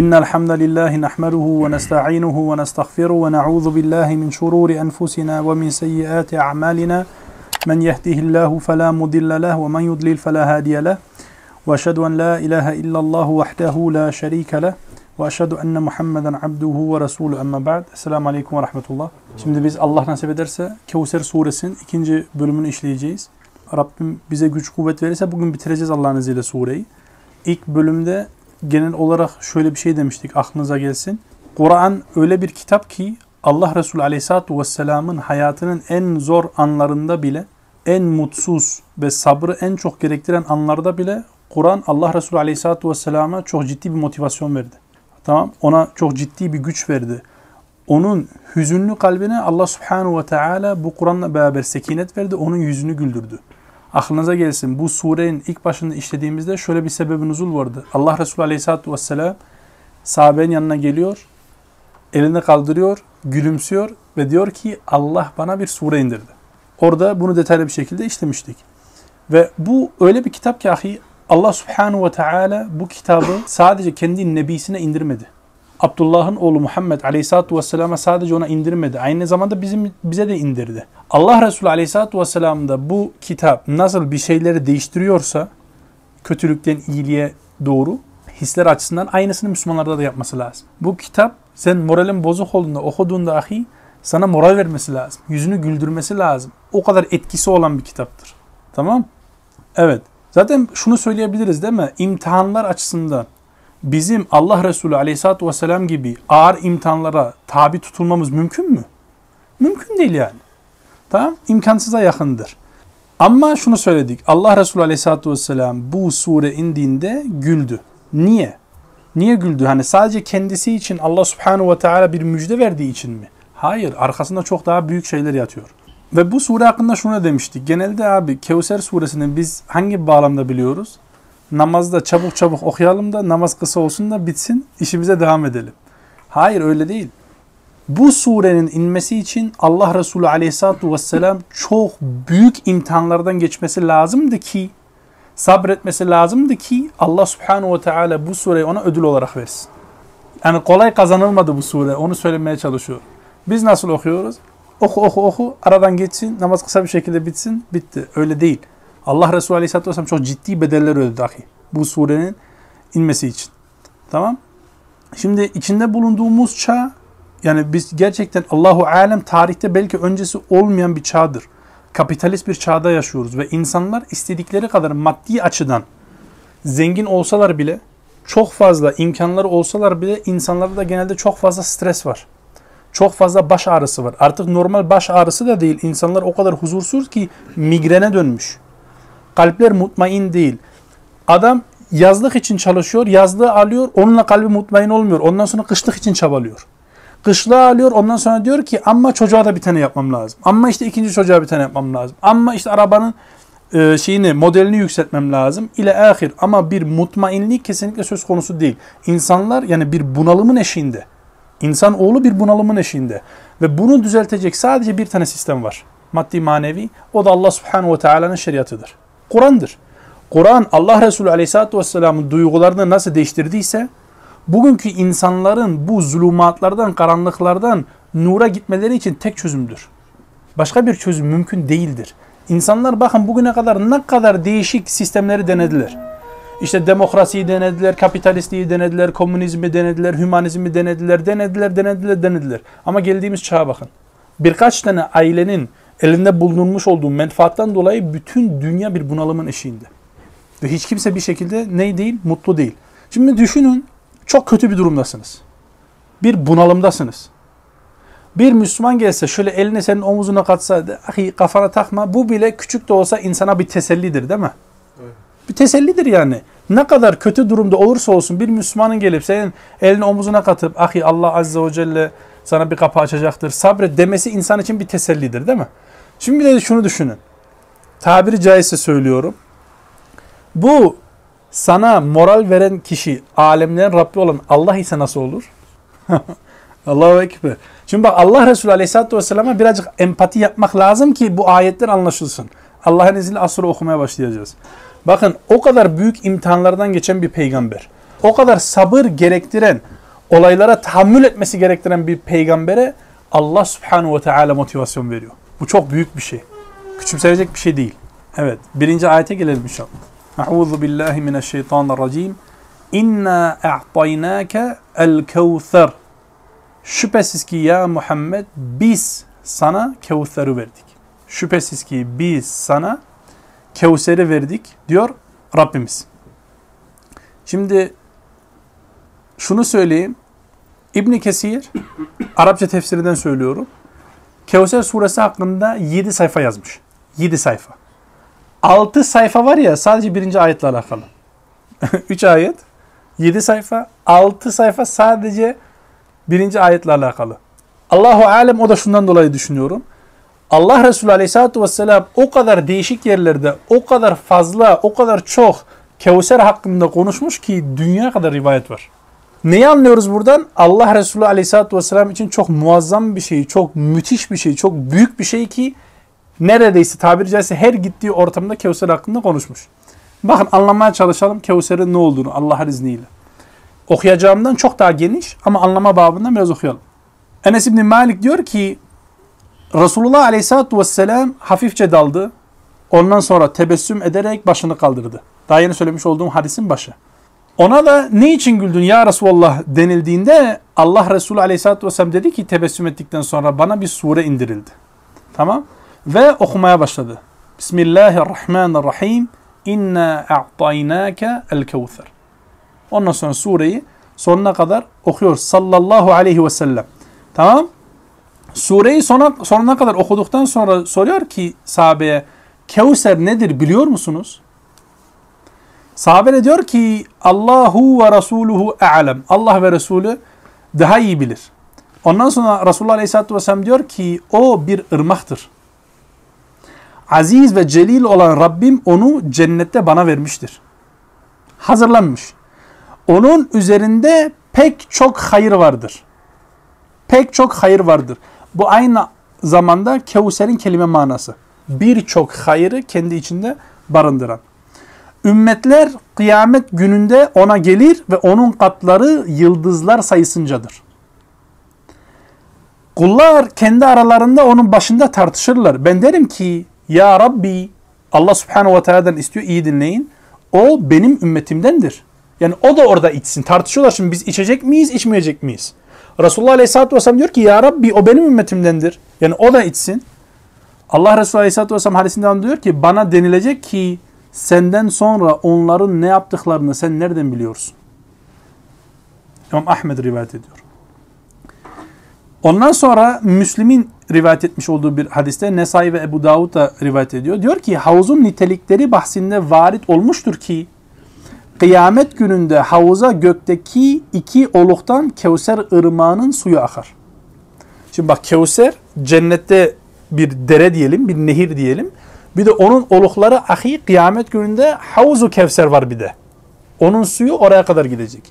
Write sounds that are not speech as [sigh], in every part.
إن الحمد لله نحمده ونستعينه ونستغفره ونعوذ بالله من شرور أنفسنا ومن سيئات أعمالنا من يهده الله فلا مضل له ومن يضلل فلا هادي له وأشهد أن لا إله إلا الله وحده لا شريك له وأشهد أن محمدا عبده ورسوله أما بعد Esselamu Aleyküm ve Rahmetullah. Şimdi biz Allah nasip ederse Kevser suresinin ikinci bölümünü işleyeceğiz. Rabbim bize güç kuvvet verirse bugün bitireceğiz Allah'ın izniyle sureyi. İlk bölümde genel olarak şöyle bir şey demiştik aklınıza gelsin. Kur'an öyle bir kitap ki Allah Resulü Aleyhisselatü Vesselam'ın hayatının en zor anlarında bile en mutsuz ve sabrı en çok gerektiren anlarda bile Kur'an Allah Resulü Aleyhisselatü Vesselam'a çok ciddi bir motivasyon verdi. Tamam ona çok ciddi bir güç verdi. Onun hüzünlü kalbine Allah Subhanahu ve Teala bu Kur'an'la beraber sekinet verdi. Onun yüzünü güldürdü. Aklınıza gelsin bu surenin ilk başında işlediğimizde şöyle bir sebebi nuzul vardı. Allah Resulü Aleyhisselatü Vesselam sahabenin yanına geliyor, elini kaldırıyor, gülümsüyor ve diyor ki Allah bana bir sure indirdi. Orada bunu detaylı bir şekilde işlemiştik. Ve bu öyle bir kitap ki ahi Allah Subhanahu ve Teala bu kitabı sadece kendi nebisine indirmedi. Abdullah'ın oğlu Muhammed Aleyhisselatü Vesselam'a sadece ona indirmedi. Aynı zamanda bizim bize de indirdi. Allah Resulü Aleyhisselatü Vesselam da bu kitap nasıl bir şeyleri değiştiriyorsa kötülükten iyiliğe doğru hisler açısından aynısını Müslümanlarda da yapması lazım. Bu kitap sen moralin bozuk olduğunda okuduğunda ahi sana moral vermesi lazım. Yüzünü güldürmesi lazım. O kadar etkisi olan bir kitaptır. Tamam? Evet. Zaten şunu söyleyebiliriz değil mi? İmtihanlar açısından bizim Allah Resulü Aleyhisselatü Vesselam gibi ağır imtihanlara tabi tutulmamız mümkün mü? Mümkün değil yani. Tamam? İmkansıza yakındır. Ama şunu söyledik. Allah Resulü Aleyhisselatü Vesselam bu sure indiğinde güldü. Niye? Niye güldü? Hani sadece kendisi için Allah Subhanahu ve Teala bir müjde verdiği için mi? Hayır. Arkasında çok daha büyük şeyler yatıyor. Ve bu sure hakkında şunu demiştik. Genelde abi Kevser suresini biz hangi bağlamda biliyoruz? Namazda çabuk çabuk okuyalım da namaz kısa olsun da bitsin işimize devam edelim. Hayır öyle değil. Bu surenin inmesi için Allah Resulü Aleyhisselatü Vesselam çok büyük imtihanlardan geçmesi lazımdı ki sabretmesi lazımdı ki Allah Subhanahu ve Teala bu sureyi ona ödül olarak versin. Yani kolay kazanılmadı bu sure. Onu söylemeye çalışıyorum. Biz nasıl okuyoruz? Oku oku oku aradan geçsin namaz kısa bir şekilde bitsin bitti. Öyle değil. Allah Resulü Aleyhisselatü Vesselam çok ciddi bedeller ödedi ahi. Bu surenin inmesi için. Tamam. Şimdi içinde bulunduğumuz çağ yani biz gerçekten Allahu alem tarihte belki öncesi olmayan bir çağdır. Kapitalist bir çağda yaşıyoruz ve insanlar istedikleri kadar maddi açıdan zengin olsalar bile çok fazla imkanları olsalar bile insanlarda da genelde çok fazla stres var. Çok fazla baş ağrısı var. Artık normal baş ağrısı da değil. İnsanlar o kadar huzursuz ki migrene dönmüş. Kalpler mutmain değil. Adam yazlık için çalışıyor, yazlığı alıyor, onunla kalbi mutmain olmuyor. Ondan sonra kışlık için çabalıyor. Kışlığı alıyor, ondan sonra diyor ki ama çocuğa da bir tane yapmam lazım. Ama işte ikinci çocuğa bir tane yapmam lazım. Ama işte arabanın e, şeyini, modelini yükseltmem lazım. ile ahir. Ama bir mutmainlik kesinlikle söz konusu değil. İnsanlar yani bir bunalımın eşiğinde. İnsan oğlu bir bunalımın eşiğinde. Ve bunu düzeltecek sadece bir tane sistem var. Maddi manevi. O da Allah subhanahu ve teala'nın şeriatıdır. Kur'an'dır. Kur'an Allah Resulü aleyhissalatü vesselamın duygularını nasıl değiştirdiyse bugünkü insanların bu zulümatlardan, karanlıklardan nura gitmeleri için tek çözümdür. Başka bir çözüm mümkün değildir. İnsanlar bakın bugüne kadar ne kadar değişik sistemleri denediler. İşte demokrasiyi denediler, kapitalistliği denediler, komünizmi denediler, hümanizmi denediler, denediler, denediler, denediler. Ama geldiğimiz çağa bakın. Birkaç tane ailenin elinde bulunmuş olduğu menfaattan dolayı bütün dünya bir bunalımın eşiğinde. Ve hiç kimse bir şekilde ne değil? Mutlu değil. Şimdi düşünün çok kötü bir durumdasınız. Bir bunalımdasınız. Bir Müslüman gelse şöyle elini senin omuzuna katsa, ahi kafana takma. Bu bile küçük de olsa insana bir tesellidir değil mi? Evet. Bir tesellidir yani. Ne kadar kötü durumda olursa olsun bir Müslümanın gelip senin elini omuzuna katıp ahi Allah Azze ve Celle sana bir kapı açacaktır. Sabret demesi insan için bir tesellidir değil mi? Şimdi bir de şunu düşünün. Tabiri caizse söylüyorum. Bu sana moral veren kişi alemlerin Rabbi olan Allah ise nasıl olur? [laughs] Allahu Ekber. Şimdi bak Allah Resulü Aleyhisselatü Vesselam'a birazcık empati yapmak lazım ki bu ayetler anlaşılsın. Allah'ın izniyle az sonra okumaya başlayacağız. Bakın o kadar büyük imtihanlardan geçen bir peygamber. o kadar sabır gerektiren, olaylara tahammül etmesi gerektiren bir peygambere Allah subhanahu ve teala motivasyon veriyor. Bu çok büyük bir şey. Küçümsenecek bir şey değil. Evet. Birinci ayete gelelim inşallah. Euzu billahi mineşşeytanirracim. İnna a'taynake el kevser. Şüphesiz ki ya Muhammed biz sana Kevser'i verdik. Şüphesiz ki biz sana Kevser'i verdik diyor Rabbimiz. Şimdi şunu söyleyeyim. İbn Kesir Arapça tefsirinden söylüyorum. Kevser suresi hakkında 7 sayfa yazmış. 7 sayfa. 6 sayfa var ya sadece birinci ayetle alakalı. [laughs] 3 ayet, 7 sayfa, 6 sayfa sadece birinci ayetle alakalı. Allahu alem o da şundan dolayı düşünüyorum. Allah Resulü Aleyhisselatü Vesselam o kadar değişik yerlerde, o kadar fazla, o kadar çok Kevser hakkında konuşmuş ki dünya kadar rivayet var. Neyi anlıyoruz buradan? Allah Resulü Aleyhisselatü Vesselam için çok muazzam bir şey, çok müthiş bir şey, çok büyük bir şey ki neredeyse tabiri caizse her gittiği ortamda Kevser hakkında konuşmuş. Bakın anlamaya çalışalım Kevser'in ne olduğunu Allah'ın izniyle. Okuyacağımdan çok daha geniş ama anlama babından biraz okuyalım. Enes İbni Malik diyor ki Resulullah Aleyhisselatü Vesselam hafifçe daldı. Ondan sonra tebessüm ederek başını kaldırdı. Daha yeni söylemiş olduğum hadisin başı. Ona da ne için güldün ya Resulullah denildiğinde Allah Resulü Aleyhisselatü Vesselam dedi ki tebessüm ettikten sonra bana bir sure indirildi. Tamam. Ve okumaya başladı. Bismillahirrahmanirrahim. İnna a'taynake el kevser. Ondan sonra sureyi sonuna kadar okuyor sallallahu aleyhi ve sellem. Tamam. Sureyi sona, sonuna kadar okuduktan sonra soruyor ki sahabeye Kevser nedir biliyor musunuz? Sahabe de diyor ki Allahu ve Resuluhu a'lem. Allah ve Resulü daha iyi bilir. Ondan sonra Resulullah Aleyhisselatü Vesselam diyor ki o bir ırmaktır. Aziz ve celil olan Rabbim onu cennette bana vermiştir. Hazırlanmış. Onun üzerinde pek çok hayır vardır. Pek çok hayır vardır. Bu aynı zamanda Kevser'in kelime manası. Birçok hayırı kendi içinde barındıran. Ümmetler kıyamet gününde ona gelir ve onun katları yıldızlar sayısıncadır. Kullar kendi aralarında onun başında tartışırlar. Ben derim ki ya Rabbi Allah subhanahu ve teala'dan istiyor iyi dinleyin. O benim ümmetimdendir. Yani o da orada içsin. Tartışıyorlar şimdi biz içecek miyiz içmeyecek miyiz? Resulullah Aleyhisselatü Vesselam diyor ki ya Rabbi o benim ümmetimdendir. Yani o da içsin. Allah Resulü Aleyhisselatü Vesselam hadisinden diyor ki bana denilecek ki senden sonra onların ne yaptıklarını sen nereden biliyorsun? İmam Ahmed rivayet ediyor. Ondan sonra Müslim'in rivayet etmiş olduğu bir hadiste Nesai ve Ebu Davud da rivayet ediyor. Diyor ki havuzun nitelikleri bahsinde varit olmuştur ki kıyamet gününde havuza gökteki iki oluktan Kevser ırmağının suyu akar. Şimdi bak Kevser cennette bir dere diyelim, bir nehir diyelim. Bir de onun olukları ahi kıyamet gününde havuzu Kevser var bir de. Onun suyu oraya kadar gidecek.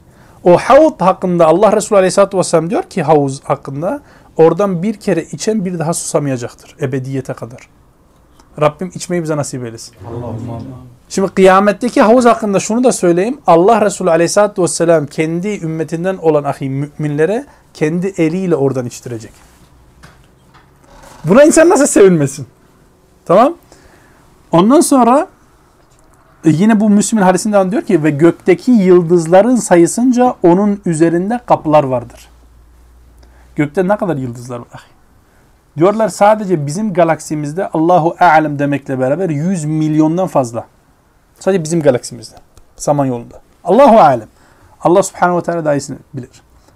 O havuz hakkında Allah Resulü Aleyhisselatü Vesselam diyor ki havuz hakkında oradan bir kere içen bir daha susamayacaktır ebediyete kadar. Rabbim içmeyi bize nasip eylesin. Allah'ım. Şimdi kıyametteki havuz hakkında şunu da söyleyeyim. Allah Resulü Aleyhisselatü Vesselam kendi ümmetinden olan ahi müminlere kendi eliyle oradan içtirecek. Buna insan nasıl sevinmesin? Tamam. Ondan sonra e, yine bu Müslüm'ün hadisinden diyor ki ve gökteki yıldızların sayısınca onun üzerinde kapılar vardır. Gökte ne kadar yıldızlar var? Diyorlar sadece bizim galaksimizde Allahu Alem demekle beraber 100 milyondan fazla. Sadece bizim galaksimizde. Samanyolu'nda. Allahu Alem. Allah Subhanahu ve Teala iyisini bilir.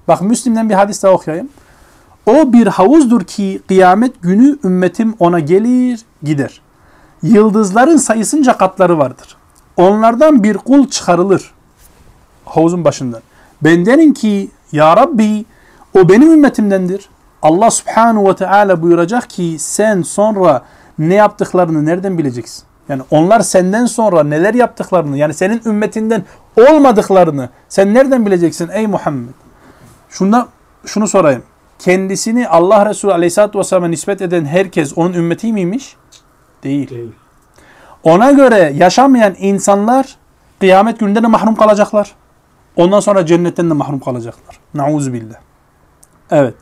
Bak Müslim'den bir hadis daha okuyayım. O bir havuzdur ki kıyamet günü ümmetim ona gelir gider. Yıldızların sayısınca katları vardır. Onlardan bir kul çıkarılır. Havuzun başından. Ben derim ki ya Rabbi o benim ümmetimdendir. Allah subhanahu ve teala buyuracak ki sen sonra ne yaptıklarını nereden bileceksin? Yani onlar senden sonra neler yaptıklarını yani senin ümmetinden olmadıklarını sen nereden bileceksin ey Muhammed? Şunda şunu sorayım. Kendisini Allah Resulü Aleyhisselatü Vesselam'a nispet eden herkes onun ümmeti miymiş? Değil. Değil. Ona göre yaşamayan insanlar kıyamet gününde de mahrum kalacaklar. Ondan sonra cennetten de mahrum kalacaklar. Nauzubillah. Evet.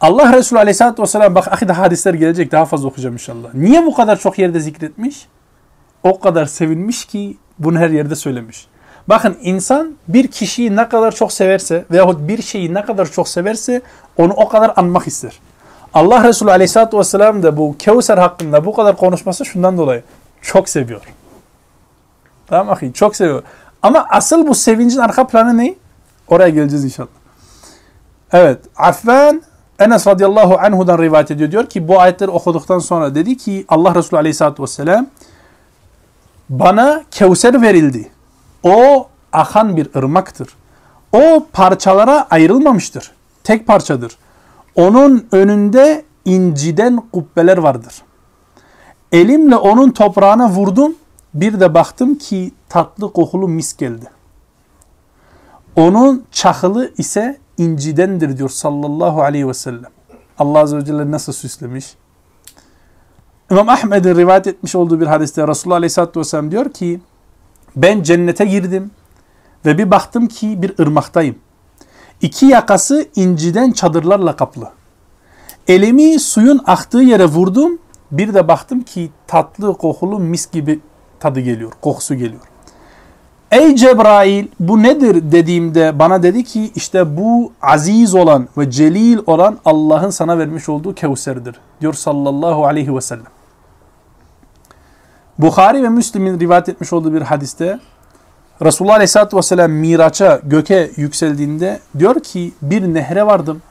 Allah Resulü Aleyhisselatü Vesselam bak ahi hadisler gelecek daha fazla okuyacağım inşallah. Niye bu kadar çok yerde zikretmiş? O kadar sevinmiş ki bunu her yerde söylemiş. Bakın insan bir kişiyi ne kadar çok severse veyahut bir şeyi ne kadar çok severse onu o kadar anmak ister. Allah Resulü Aleyhisselatü Vesselam da bu Kevser hakkında bu kadar konuşması şundan dolayı. Çok seviyor. Tamam ahi çok seviyor. Ama asıl bu sevincin arka planı ne? Oraya geleceğiz inşallah. Evet. Affan Enes radıyallahu anhudan rivayet ediyor. Diyor ki bu ayetleri okuduktan sonra dedi ki Allah Resulü aleyhissalatü vesselam bana Kevser verildi. O akan bir ırmaktır. O parçalara ayrılmamıştır. Tek parçadır. Onun önünde inciden kubbeler vardır. Elimle onun toprağına vurdum. Bir de baktım ki tatlı kokulu mis geldi. Onun çakılı ise incidendir diyor sallallahu aleyhi ve sellem. Allah Azze ve Celle nasıl süslemiş? İmam Ahmed'in rivayet etmiş olduğu bir hadiste Resulullah Aleyhisselatü Vesselam diyor ki ben cennete girdim ve bir baktım ki bir ırmaktayım. İki yakası inciden çadırlarla kaplı. Elimi suyun aktığı yere vurdum. Bir de baktım ki tatlı kokulu mis gibi tadı geliyor, kokusu geliyor. Ey Cebrail bu nedir dediğimde bana dedi ki işte bu aziz olan ve celil olan Allah'ın sana vermiş olduğu Kevser'dir. Diyor sallallahu aleyhi ve sellem. Bukhari ve Müslim'in rivayet etmiş olduğu bir hadiste Resulullah aleyhissalatü vesselam Miraç'a göke yükseldiğinde diyor ki bir nehre vardım.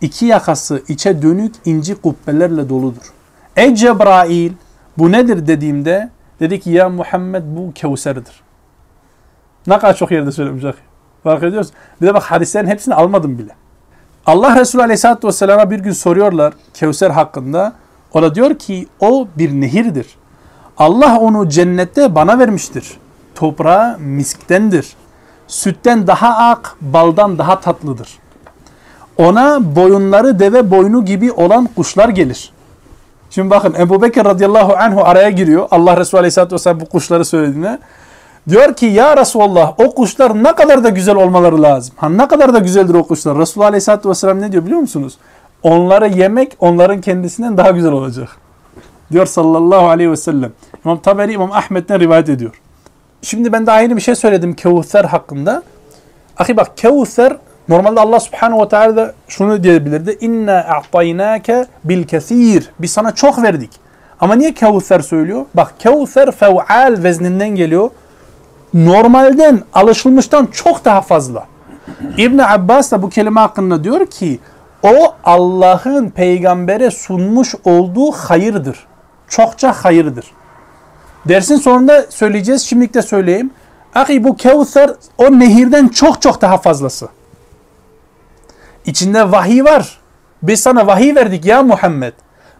İki yakası içe dönük inci kubbelerle doludur. Ey Cebrail bu nedir dediğimde dedi ki ya Muhammed bu Kevser'dir. Ne kadar çok yerde söylemiş. Fark ediyoruz. Bir de bak hadislerin hepsini almadım bile. Allah Resulü Aleyhisselatü Vesselam'a bir gün soruyorlar Kevser hakkında. O da diyor ki o bir nehirdir. Allah onu cennette bana vermiştir. Toprağı misktendir. Sütten daha ak, baldan daha tatlıdır. Ona boyunları deve boynu gibi olan kuşlar gelir. Şimdi bakın Ebu Bekir radıyallahu anhu araya giriyor. Allah Resulü aleyhisselatü vesselam bu kuşları söylediğine. Diyor ki ya Resulallah o kuşlar ne kadar da güzel olmaları lazım. Ha ne kadar da güzeldir o kuşlar. Resulullah Aleyhisselatü Vesselam ne diyor biliyor musunuz? Onları yemek onların kendisinden daha güzel olacak. Diyor sallallahu aleyhi ve sellem. İmam Taberi İmam Ahmet'ten rivayet ediyor. Şimdi ben daha yeni bir şey söyledim Kevser hakkında. Ahi bak Kevser normalde Allah subhanahu ve teala da şunu diyebilirdi. İnna a'taynake bil kesir. Biz sana çok verdik. Ama niye Kevser söylüyor? Bak Kevser fev'al vezninden geliyor normalden alışılmıştan çok daha fazla. İbn Abbas da bu kelime hakkında diyor ki o Allah'ın peygambere sunmuş olduğu hayırdır. Çokça hayırdır. Dersin sonunda söyleyeceğiz. Şimdilik de söyleyeyim. Ahi bu Kevser o nehirden çok çok daha fazlası. İçinde vahiy var. Biz sana vahiy verdik ya Muhammed.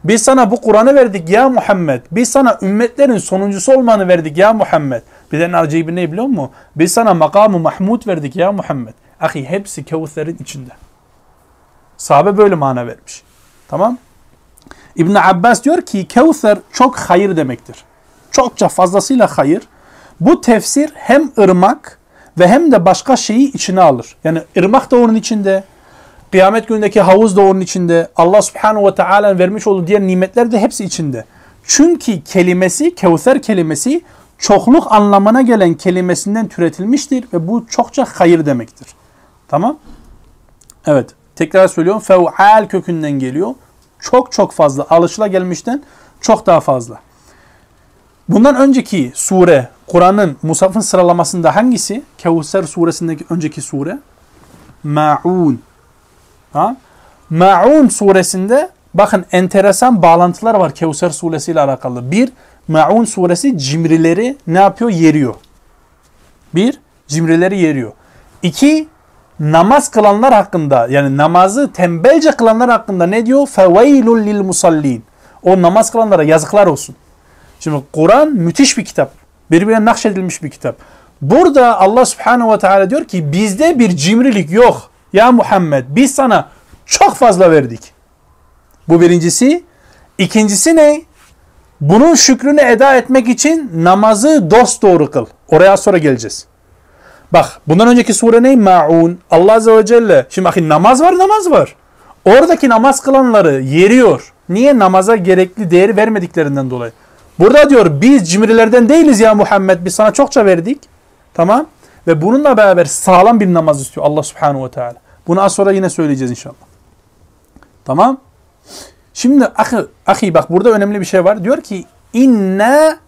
Biz sana bu Kur'an'ı verdik ya Muhammed. Biz sana ümmetlerin sonuncusu olmanı verdik ya Muhammed. Bir de acibi ne biliyor musun? Biz sana makamı Mahmud verdik ya Muhammed. Ahi hepsi Kevser'in içinde. Sahabe böyle mana vermiş. Tamam. İbn Abbas diyor ki Kevser çok hayır demektir. Çokça fazlasıyla hayır. Bu tefsir hem ırmak ve hem de başka şeyi içine alır. Yani ırmak da onun içinde, kıyamet günündeki havuz da onun içinde, Allah subhanahu ve teala vermiş olduğu diğer nimetler de hepsi içinde. Çünkü kelimesi, Kevser kelimesi çokluk anlamına gelen kelimesinden türetilmiştir ve bu çokça hayır demektir. Tamam? Evet. Tekrar söylüyorum. Fev'al kökünden geliyor. Çok çok fazla. Alışıla gelmişten çok daha fazla. Bundan önceki sure, Kur'an'ın Musaf'ın sıralamasında hangisi? Kevser suresindeki önceki sure. Ma'un. Ha? Ma'un suresinde bakın enteresan bağlantılar var Kevser suresiyle alakalı. Bir, Maun suresi cimrileri ne yapıyor? Yeriyor. Bir, cimrileri yeriyor. İki, namaz kılanlar hakkında yani namazı tembelce kılanlar hakkında ne diyor? Feveylul lil musallin. O namaz kılanlara yazıklar olsun. Şimdi Kur'an müthiş bir kitap. Birbirine nakşedilmiş bir kitap. Burada Allah subhanehu ve teala diyor ki bizde bir cimrilik yok. Ya Muhammed biz sana çok fazla verdik. Bu birincisi. İkincisi ne? Bunun şükrünü eda etmek için namazı dost doğru kıl. Oraya sonra geleceğiz. Bak bundan önceki sure ne? Ma'un. Allah Azze ve Celle. Şimdi bakın namaz var namaz var. Oradaki namaz kılanları yeriyor. Niye? Namaza gerekli değeri vermediklerinden dolayı. Burada diyor biz cimrilerden değiliz ya Muhammed. Biz sana çokça verdik. Tamam. Ve bununla beraber sağlam bir namaz istiyor Allah Subhanahu ve Teala. Bunu az sonra yine söyleyeceğiz inşallah. Tamam. Şimdi ahi, ahi bak burada önemli bir şey var. Diyor ki inna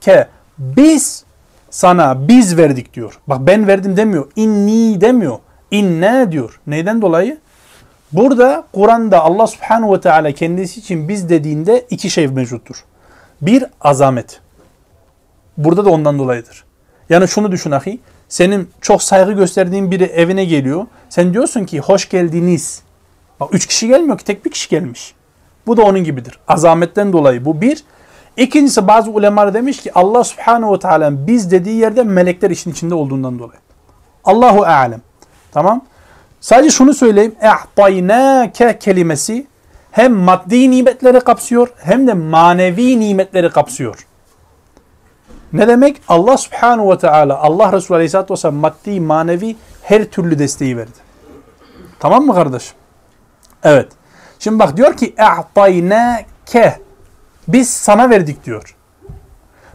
ke biz sana biz verdik diyor. Bak ben verdim demiyor. İnni demiyor. İnne diyor. Neyden dolayı? Burada Kur'an'da Allah subhanahu ve teala kendisi için biz dediğinde iki şey mevcuttur. Bir azamet. Burada da ondan dolayıdır. Yani şunu düşün ahi. Senin çok saygı gösterdiğin biri evine geliyor. Sen diyorsun ki hoş geldiniz. Bak üç kişi gelmiyor ki tek bir kişi gelmiş. Bu da onun gibidir. Azametten dolayı bu bir. İkincisi bazı ulemalar demiş ki Allah subhanahu ve teala biz dediği yerde melekler işin içinde olduğundan dolayı. Allahu alem. Tamam. Sadece şunu söyleyeyim. E'taynâke kelimesi hem maddi nimetleri kapsıyor hem de manevi nimetleri kapsıyor. Ne demek? Allah subhanahu ve teala Allah Resulü aleyhisselatü vesselam maddi manevi her türlü desteği verdi. Tamam mı kardeşim? Evet. Şimdi bak diyor ki e'taynâke biz sana verdik diyor.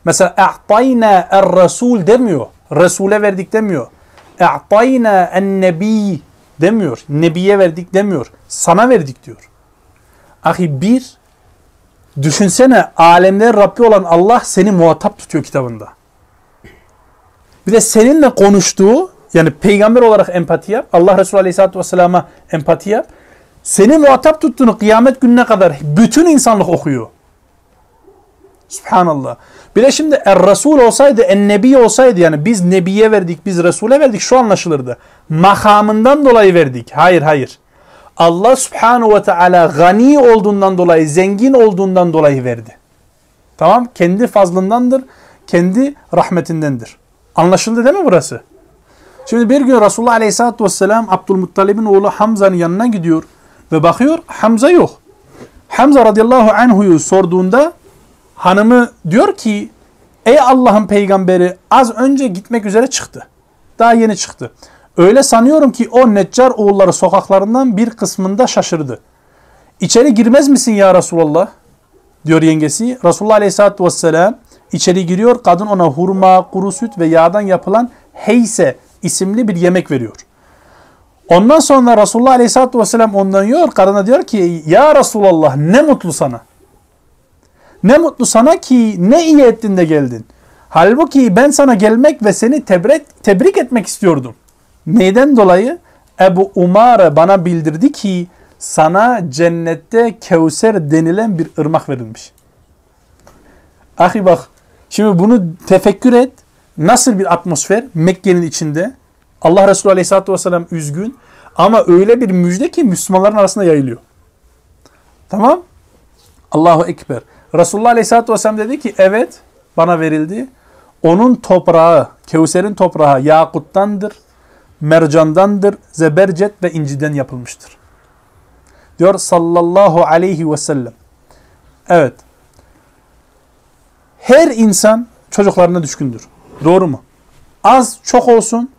Mesela e'tayna er-rasul demiyor. Resul'e verdik demiyor. E'tayna en-nebi demiyor. Nebiye verdik demiyor. Sana verdik diyor. Ahi bir, düşünsene alemler Rabbi olan Allah seni muhatap tutuyor kitabında. Bir de seninle konuştuğu, yani peygamber olarak empati yap. Allah Resulü Aleyhisselatü Vesselam'a empati yap. Seni muhatap tuttuğunu kıyamet gününe kadar bütün insanlık okuyor. Subhanallah. Bir de şimdi er Resul olsaydı, en Nebi olsaydı yani biz Nebiye verdik, biz Resul'e verdik şu anlaşılırdı. Makamından dolayı verdik. Hayır hayır. Allah Subhanahu ve Teala gani olduğundan dolayı, zengin olduğundan dolayı verdi. Tamam? Kendi fazlındandır, kendi rahmetindendir. Anlaşıldı değil mi burası? Şimdi bir gün Resulullah Aleyhisselatü Vesselam Abdülmuttalib'in oğlu Hamza'nın yanına gidiyor ve bakıyor Hamza yok. Hamza radıyallahu anhu'yu sorduğunda hanımı diyor ki ey Allah'ın peygamberi az önce gitmek üzere çıktı. Daha yeni çıktı. Öyle sanıyorum ki o Neccar oğulları sokaklarından bir kısmında şaşırdı. İçeri girmez misin ya Resulallah? Diyor yengesi. Resulullah Aleyhisselatü Vesselam içeri giriyor. Kadın ona hurma, kuru süt ve yağdan yapılan heyse isimli bir yemek veriyor. Ondan sonra Resulullah Aleyhisselatü Vesselam ondan yiyor. Kadına diyor ki ya Resulallah ne mutlu sana. Ne mutlu sana ki ne iyi ettin de geldin. Halbuki ben sana gelmek ve seni tebrik, tebrik etmek istiyordum. Neyden dolayı? Ebu Umare bana bildirdi ki sana cennette Kevser denilen bir ırmak verilmiş. Ahi bak şimdi bunu tefekkür et. Nasıl bir atmosfer Mekke'nin içinde. Allah Resulü Aleyhisselatü Vesselam üzgün ama öyle bir müjde ki Müslümanların arasında yayılıyor. Tamam? Allahu Ekber. Resulullah Aleyhisselatü Vesselam dedi ki evet bana verildi. Onun toprağı, Kevser'in toprağı yakuttandır, mercandandır, zebercet ve inciden yapılmıştır. Diyor sallallahu aleyhi ve sellem. Evet. Her insan çocuklarına düşkündür. Doğru mu? Az çok olsun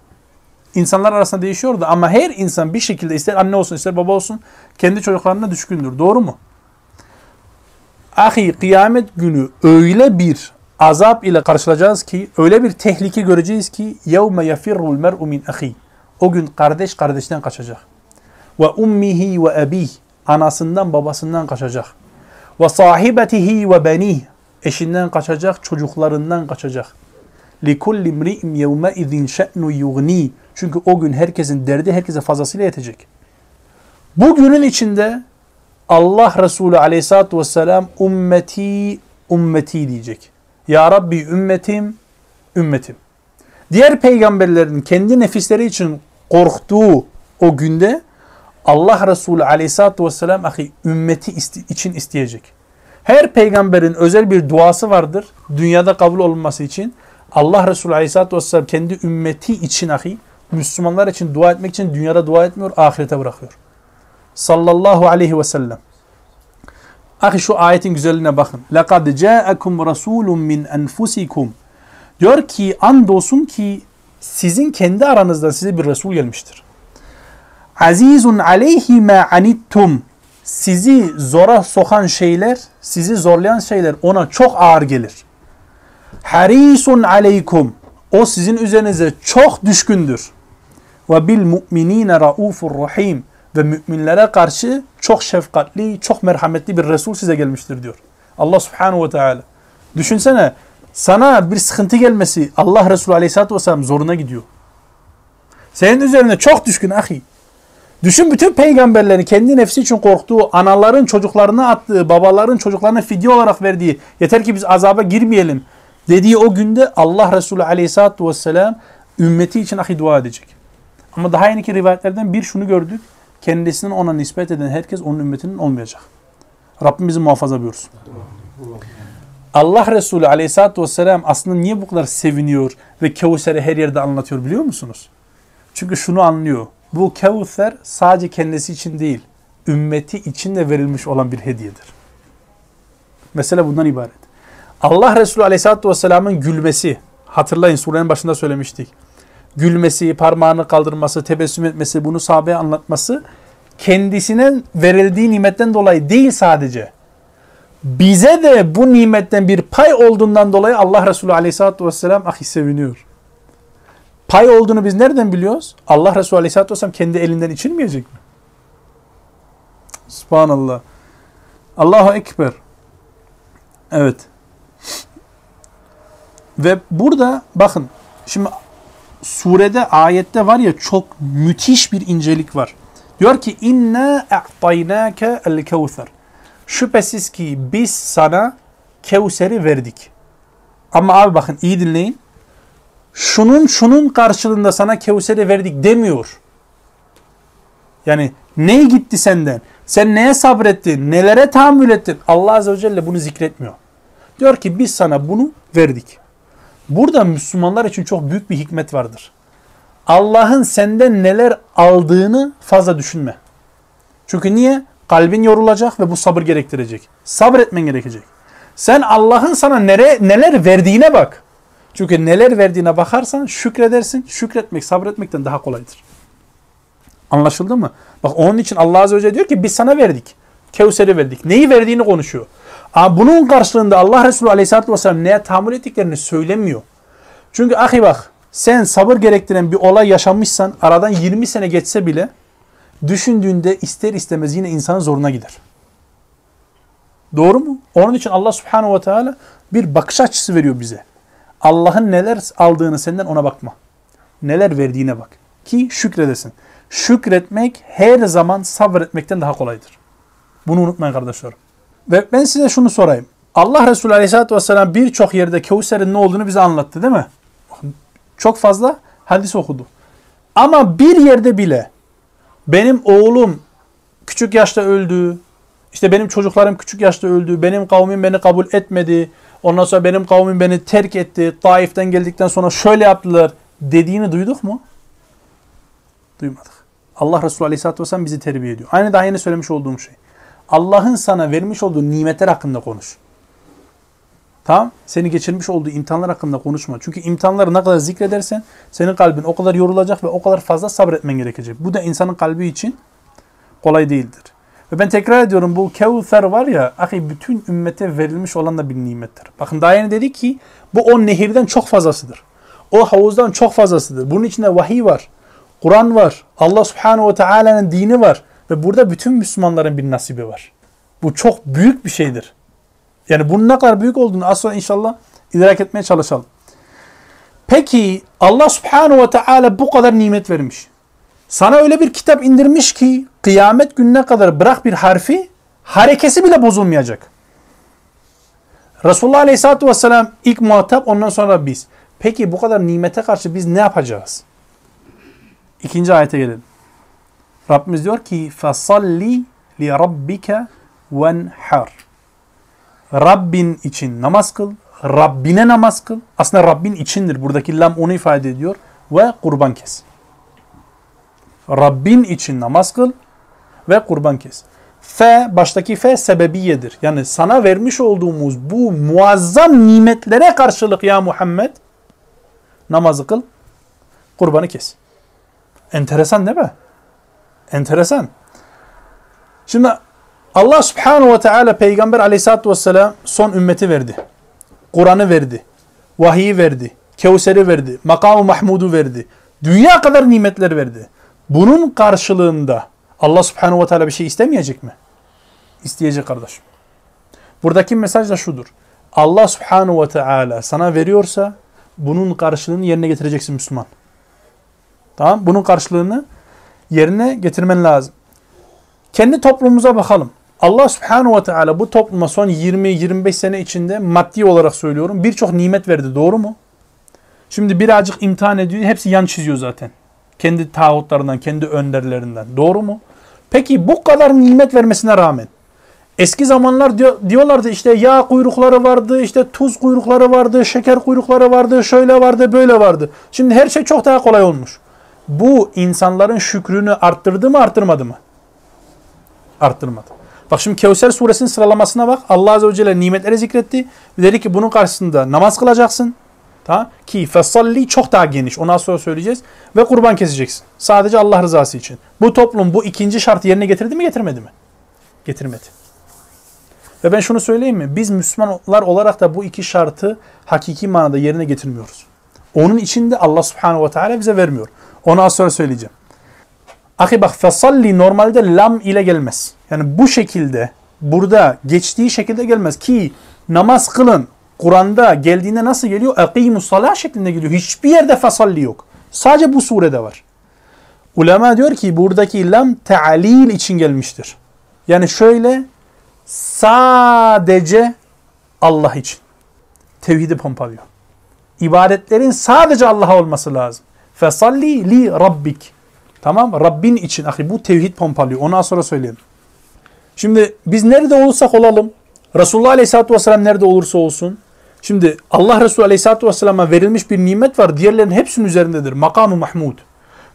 insanlar arasında değişiyor da ama her insan bir şekilde ister anne olsun ister baba olsun kendi çocuklarına düşkündür. Doğru mu? Ahi kıyamet günü öyle bir azap ile karşılaşacağız ki öyle bir tehlike göreceğiz ki yevme yafirrul mer'u min ahi. O gün kardeş kardeşten kaçacak. Ve ummihi ve abih anasından babasından kaçacak. Ve sahibetihi ve benih eşinden kaçacak, çocuklarından kaçacak. لِكُلِّ مْرِئِمْ يَوْمَ اِذٍ شَأْنُ يُغْنِي Çünkü o gün herkesin derdi herkese fazlasıyla yetecek. Bu günün içinde Allah Resulü aleyhissalatü vesselam ümmeti ümmeti diyecek. Ya Rabbi ümmetim ümmetim. Diğer peygamberlerin kendi nefisleri için korktuğu o günde Allah Resulü aleyhissalatü vesselam ahi ümmeti iste için isteyecek. Her peygamberin özel bir duası vardır dünyada kabul olunması için. Allah Resulü aleyhissalatü vesselam kendi ümmeti için ahi Müslümanlar için dua etmek için dünyada dua etmiyor, ahirete bırakıyor sallallahu aleyhi ve sellem. Ahi şu ayetin güzelliğine bakın. لَقَدْ جَاءَكُمْ رَسُولٌ مِّنْ أَنْفُسِكُمْ Diyor ki andolsun ki sizin kendi aranızdan size bir Resul gelmiştir. Azizun aleyhi ma anittum. Sizi zora sokan şeyler, sizi zorlayan şeyler ona çok ağır gelir. Harisun aleykum. O sizin üzerinize çok düşkündür. Ve bil mu'minine raufur rahim. Ve müminlere karşı çok şefkatli, çok merhametli bir Resul size gelmiştir diyor. Allah subhanahu ve teala. Düşünsene sana bir sıkıntı gelmesi Allah Resulü aleyhissalatü vesselam zoruna gidiyor. Senin üzerine çok düşkün ahi. Düşün bütün peygamberlerin kendi nefsi için korktuğu, anaların çocuklarına attığı, babaların çocuklarına fidye olarak verdiği, yeter ki biz azaba girmeyelim dediği o günde Allah Resulü aleyhissalatü vesselam ümmeti için ahi dua edecek. Ama daha yeniki rivayetlerden bir şunu gördük. Kendisinin ona nispet eden herkes onun ümmetinin olmayacak. Rabbim bizi muhafaza buyursun. Allah Resulü aleyhissalatü vesselam aslında niye bu kadar seviniyor ve Kevser'i her yerde anlatıyor biliyor musunuz? Çünkü şunu anlıyor. Bu Kevser sadece kendisi için değil, ümmeti için de verilmiş olan bir hediyedir. Mesela bundan ibaret. Allah Resulü aleyhissalatü vesselamın gülmesi, hatırlayın surenin başında söylemiştik. Gülmesi, parmağını kaldırması, tebessüm etmesi, bunu sahabeye anlatması kendisine verildiği nimetten dolayı değil sadece bize de bu nimetten bir pay olduğundan dolayı Allah Resulü Aleyhisselatü Vesselam ahi seviniyor. Pay olduğunu biz nereden biliyoruz? Allah Resulü Aleyhisselatü Vesselam kendi elinden içilmeyecek mi? Subhanallah. Allahu Ekber. Evet. Ve burada bakın şimdi surede ayette var ya çok müthiş bir incelik var. Diyor ki inna a'taynake el kevser. Şüphesiz ki biz sana Kevser'i verdik. Ama abi bakın iyi dinleyin. Şunun şunun karşılığında sana Kevser'i verdik demiyor. Yani ne gitti senden? Sen neye sabrettin? Nelere tahammül ettin? Allah Azze ve Celle bunu zikretmiyor. Diyor ki biz sana bunu verdik. Burada Müslümanlar için çok büyük bir hikmet vardır. Allah'ın senden neler aldığını fazla düşünme. Çünkü niye? Kalbin yorulacak ve bu sabır gerektirecek. Sabretmen gerekecek. Sen Allah'ın sana nere, neler verdiğine bak. Çünkü neler verdiğine bakarsan şükredersin. Şükretmek sabretmekten daha kolaydır. Anlaşıldı mı? Bak onun için Allah Azze ve Celle diyor ki biz sana verdik. Kevser'i verdik. Neyi verdiğini konuşuyor. Bunun karşılığında Allah Resulü Aleyhisselatü Vesselam neye tahammül ettiklerini söylemiyor. Çünkü ahi bak sen sabır gerektiren bir olay yaşamışsan aradan 20 sene geçse bile düşündüğünde ister istemez yine insanın zoruna gider. Doğru mu? Onun için Allah subhanahu ve teala bir bakış açısı veriyor bize. Allah'ın neler aldığını senden ona bakma. Neler verdiğine bak. Ki şükredesin. Şükretmek her zaman sabretmekten daha kolaydır. Bunu unutmayın kardeşlerim. Ve ben size şunu sorayım. Allah Resulü Aleyhisselatü Vesselam birçok yerde Kevser'in ne olduğunu bize anlattı değil mi? Çok fazla hadis okudu. Ama bir yerde bile benim oğlum küçük yaşta öldü, işte benim çocuklarım küçük yaşta öldü, benim kavmim beni kabul etmedi, ondan sonra benim kavmim beni terk etti, Taif'ten geldikten sonra şöyle yaptılar dediğini duyduk mu? Duymadık. Allah Resulü Aleyhisselatü Vesselam bizi terbiye ediyor. Aynı daha yeni söylemiş olduğum şey. Allah'ın sana vermiş olduğu nimetler hakkında konuş. Tamam? Seni geçirmiş olduğu imtihanlar hakkında konuşma. Çünkü imtihanları ne kadar zikredersen senin kalbin o kadar yorulacak ve o kadar fazla sabretmen gerekecek. Bu da insanın kalbi için kolay değildir. Ve ben tekrar ediyorum bu Kevser var ya ahi bütün ümmete verilmiş olan da bir nimettir. Bakın daha yeni dedik ki bu o nehirden çok fazlasıdır. O havuzdan çok fazlasıdır. Bunun içinde vahiy var. Kur'an var. Allah subhanahu ve teala'nın dini var. Ve burada bütün Müslümanların bir nasibi var. Bu çok büyük bir şeydir. Yani bunun ne kadar büyük olduğunu sonra inşallah idrak etmeye çalışalım. Peki Allah subhanahu ve teala bu kadar nimet vermiş. Sana öyle bir kitap indirmiş ki kıyamet gününe kadar bırak bir harfi harekesi bile bozulmayacak. Resulullah Aleyhisselatü Vesselam ilk muhatap ondan sonra biz. Peki bu kadar nimete karşı biz ne yapacağız? İkinci ayete gelelim. Rabbimiz diyor ki فَصَلِّ لِرَبِّكَ وَنْحَرْ Rabbin için namaz kıl, Rabbine namaz kıl. Aslında Rabbin içindir. Buradaki lam onu ifade ediyor. Ve kurban kes. Rabbin için namaz kıl ve kurban kes. Fe, baştaki fe sebebiyedir. Yani sana vermiş olduğumuz bu muazzam nimetlere karşılık ya Muhammed namazı kıl Kurbanı kes. Enteresan değil mi? Enteresan. Şimdi Allah subhanahu ve teala peygamber aleyhissalatü vesselam son ümmeti verdi. Kur'an'ı verdi. Vahiyi verdi. Kevser'i verdi. Makamı Mahmud'u verdi. Dünya kadar nimetler verdi. Bunun karşılığında Allah subhanahu ve teala bir şey istemeyecek mi? İsteyecek kardeşim. Buradaki mesaj da şudur. Allah subhanahu ve teala sana veriyorsa bunun karşılığını yerine getireceksin Müslüman. Tamam Bunun karşılığını yerine getirmen lazım. Kendi toplumumuza bakalım. Allah subhanahu ve teala bu topluma son 20-25 sene içinde maddi olarak söylüyorum birçok nimet verdi. Doğru mu? Şimdi birazcık imtihan ediyor. Hepsi yan çiziyor zaten. Kendi tağutlarından, kendi önderlerinden. Doğru mu? Peki bu kadar nimet vermesine rağmen eski zamanlar diyor, diyorlardı işte yağ kuyrukları vardı, işte tuz kuyrukları vardı, şeker kuyrukları vardı, şöyle vardı, böyle vardı. Şimdi her şey çok daha kolay olmuş. Bu insanların şükrünü arttırdı mı, arttırmadı mı? Arttırmadı. Bak şimdi Kevser suresinin sıralamasına bak. Allah Azze ve Celle nimetleri zikretti. Dedi ki bunun karşısında namaz kılacaksın. Tamam? Ki fesalli çok daha geniş. Ondan sonra söyleyeceğiz. Ve kurban keseceksin. Sadece Allah rızası için. Bu toplum bu ikinci şartı yerine getirdi mi getirmedi mi? Getirmedi. Ve ben şunu söyleyeyim mi? Biz Müslümanlar olarak da bu iki şartı hakiki manada yerine getirmiyoruz. Onun için de Allah subhanahu ve teala bize vermiyor. Onu az sonra söyleyeceğim. Ahi bak fesalli normalde lam ile gelmez. Yani bu şekilde burada geçtiği şekilde gelmez ki namaz kılın Kur'an'da geldiğinde nasıl geliyor? Akimus salah şeklinde geliyor. Hiçbir yerde fesalli yok. Sadece bu surede var. Ulema diyor ki buradaki lam ta'lil için gelmiştir. Yani şöyle sadece Allah için. Tevhidi pompalıyor. İbadetlerin sadece Allah'a olması lazım. Fesalli li rabbik. Tamam Rabbin için. Ahi bu tevhid pompalıyor. Ondan sonra söyleyelim. Şimdi biz nerede olursak olalım. Resulullah Aleyhisselatü Vesselam nerede olursa olsun. Şimdi Allah Resulü Aleyhisselatü Vesselam'a verilmiş bir nimet var. Diğerlerinin hepsinin üzerindedir. Makamı Mahmud.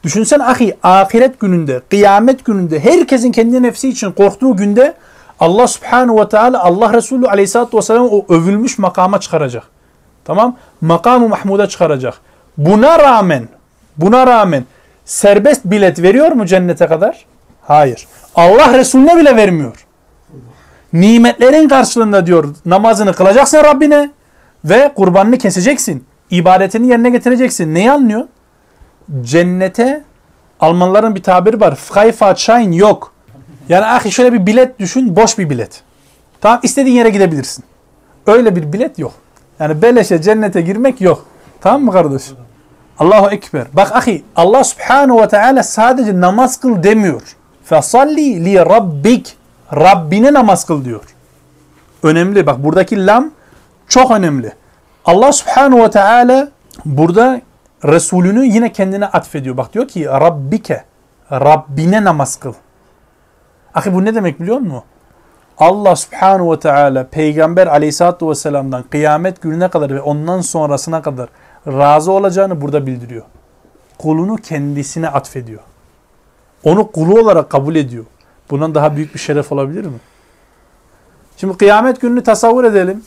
Düşünsen ahi ahiret gününde, kıyamet gününde, herkesin kendi nefsi için korktuğu günde Allah Subhanahu ve Teala Allah Resulü Aleyhisselatü Vesselam'ı o övülmüş makama çıkaracak. Tamam? Makamı Mahmud'a çıkaracak. Buna rağmen, buna rağmen serbest bilet veriyor mu cennete kadar? Hayır. Allah Resulüne bile vermiyor. Nimetlerin karşılığında diyor namazını kılacaksın Rabbine ve kurbanını keseceksin. İbadetini yerine getireceksin. Neyi anlıyor? Cennete Almanların bir tabiri var. Freifahrtschein yok. Yani ahi şöyle bir bilet düşün. Boş bir bilet. Tamam istediğin yere gidebilirsin. Öyle bir bilet yok. Yani beleşe cennete girmek yok. Tamam mı kardeş? Allahu Ekber. Bak ahi Allah Subhanahu ve Teala sadece namaz kıl demiyor. Fesalli li rabbik. Rabbine namaz kıl diyor. Önemli. Bak buradaki lam çok önemli. Allah Subhanahu ve Teala burada Resulünü yine kendine atfediyor. Bak diyor ki Rabbike. Rabbine namaz kıl. Ahi bu ne demek biliyor musun? Allah subhanahu ve teala peygamber aleyhissalatü vesselam'dan kıyamet gününe kadar ve ondan sonrasına kadar razı olacağını burada bildiriyor. Kulunu kendisine atfediyor. Onu kulu olarak kabul ediyor. Bundan daha büyük bir şeref olabilir mi? Şimdi kıyamet gününü tasavvur edelim.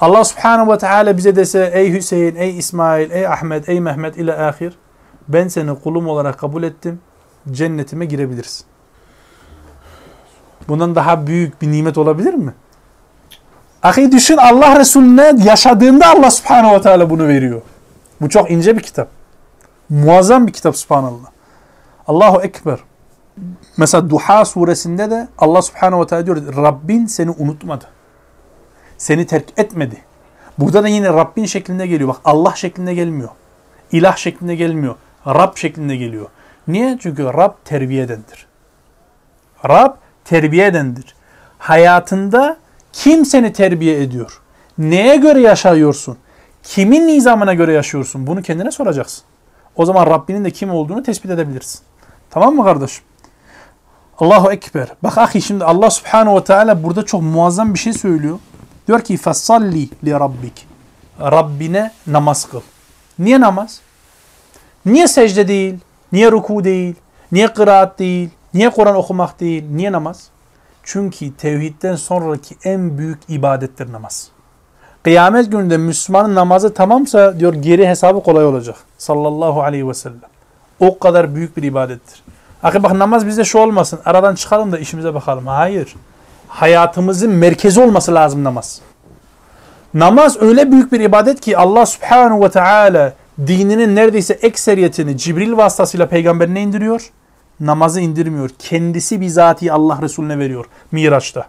Allah subhanahu ve teala bize dese ey Hüseyin, ey İsmail, ey Ahmet, ey Mehmet ile ahir ben seni kulum olarak kabul ettim. Cennetime girebilirsin. Bundan daha büyük bir nimet olabilir mi? Ahi düşün Allah Resulüne yaşadığında Allah subhanahu ve teala bunu veriyor. Bu çok ince bir kitap. Muazzam bir kitap subhanallah. Allahu Ekber. Mesela Duha suresinde de Allah subhanahu ve teala diyor Rabbin seni unutmadı. Seni terk etmedi. Burada da yine Rabbin şeklinde geliyor. Bak Allah şeklinde gelmiyor. İlah şeklinde gelmiyor. Rab şeklinde geliyor. Niye? Çünkü Rab terbiyedendir. Rab terbiye edendir. Hayatında kim seni terbiye ediyor? Neye göre yaşıyorsun? Kimin nizamına göre yaşıyorsun? Bunu kendine soracaksın. O zaman Rabbinin de kim olduğunu tespit edebilirsin. Tamam mı kardeşim? Allahu Ekber. Bak ahi şimdi Allah Subhanahu ve Teala burada çok muazzam bir şey söylüyor. Diyor ki fasalli li rabbik. Rabbine namaz kıl. Niye namaz? Niye secde değil? Niye ruku değil? Niye kıraat değil? Niye Kur'an okumak değil? Niye namaz? Çünkü tevhidden sonraki en büyük ibadettir namaz. Kıyamet gününde Müslümanın namazı tamamsa diyor geri hesabı kolay olacak. Sallallahu aleyhi ve sellem. O kadar büyük bir ibadettir. Akı bak namaz bizde şu olmasın. Aradan çıkalım da işimize bakalım. Hayır. Hayatımızın merkezi olması lazım namaz. Namaz öyle büyük bir ibadet ki Allah subhanahu ve teala dininin neredeyse ekseriyetini Cibril vasıtasıyla peygamberine indiriyor. Namazı indirmiyor. Kendisi bizatihi Allah Resulüne veriyor Miraç'ta.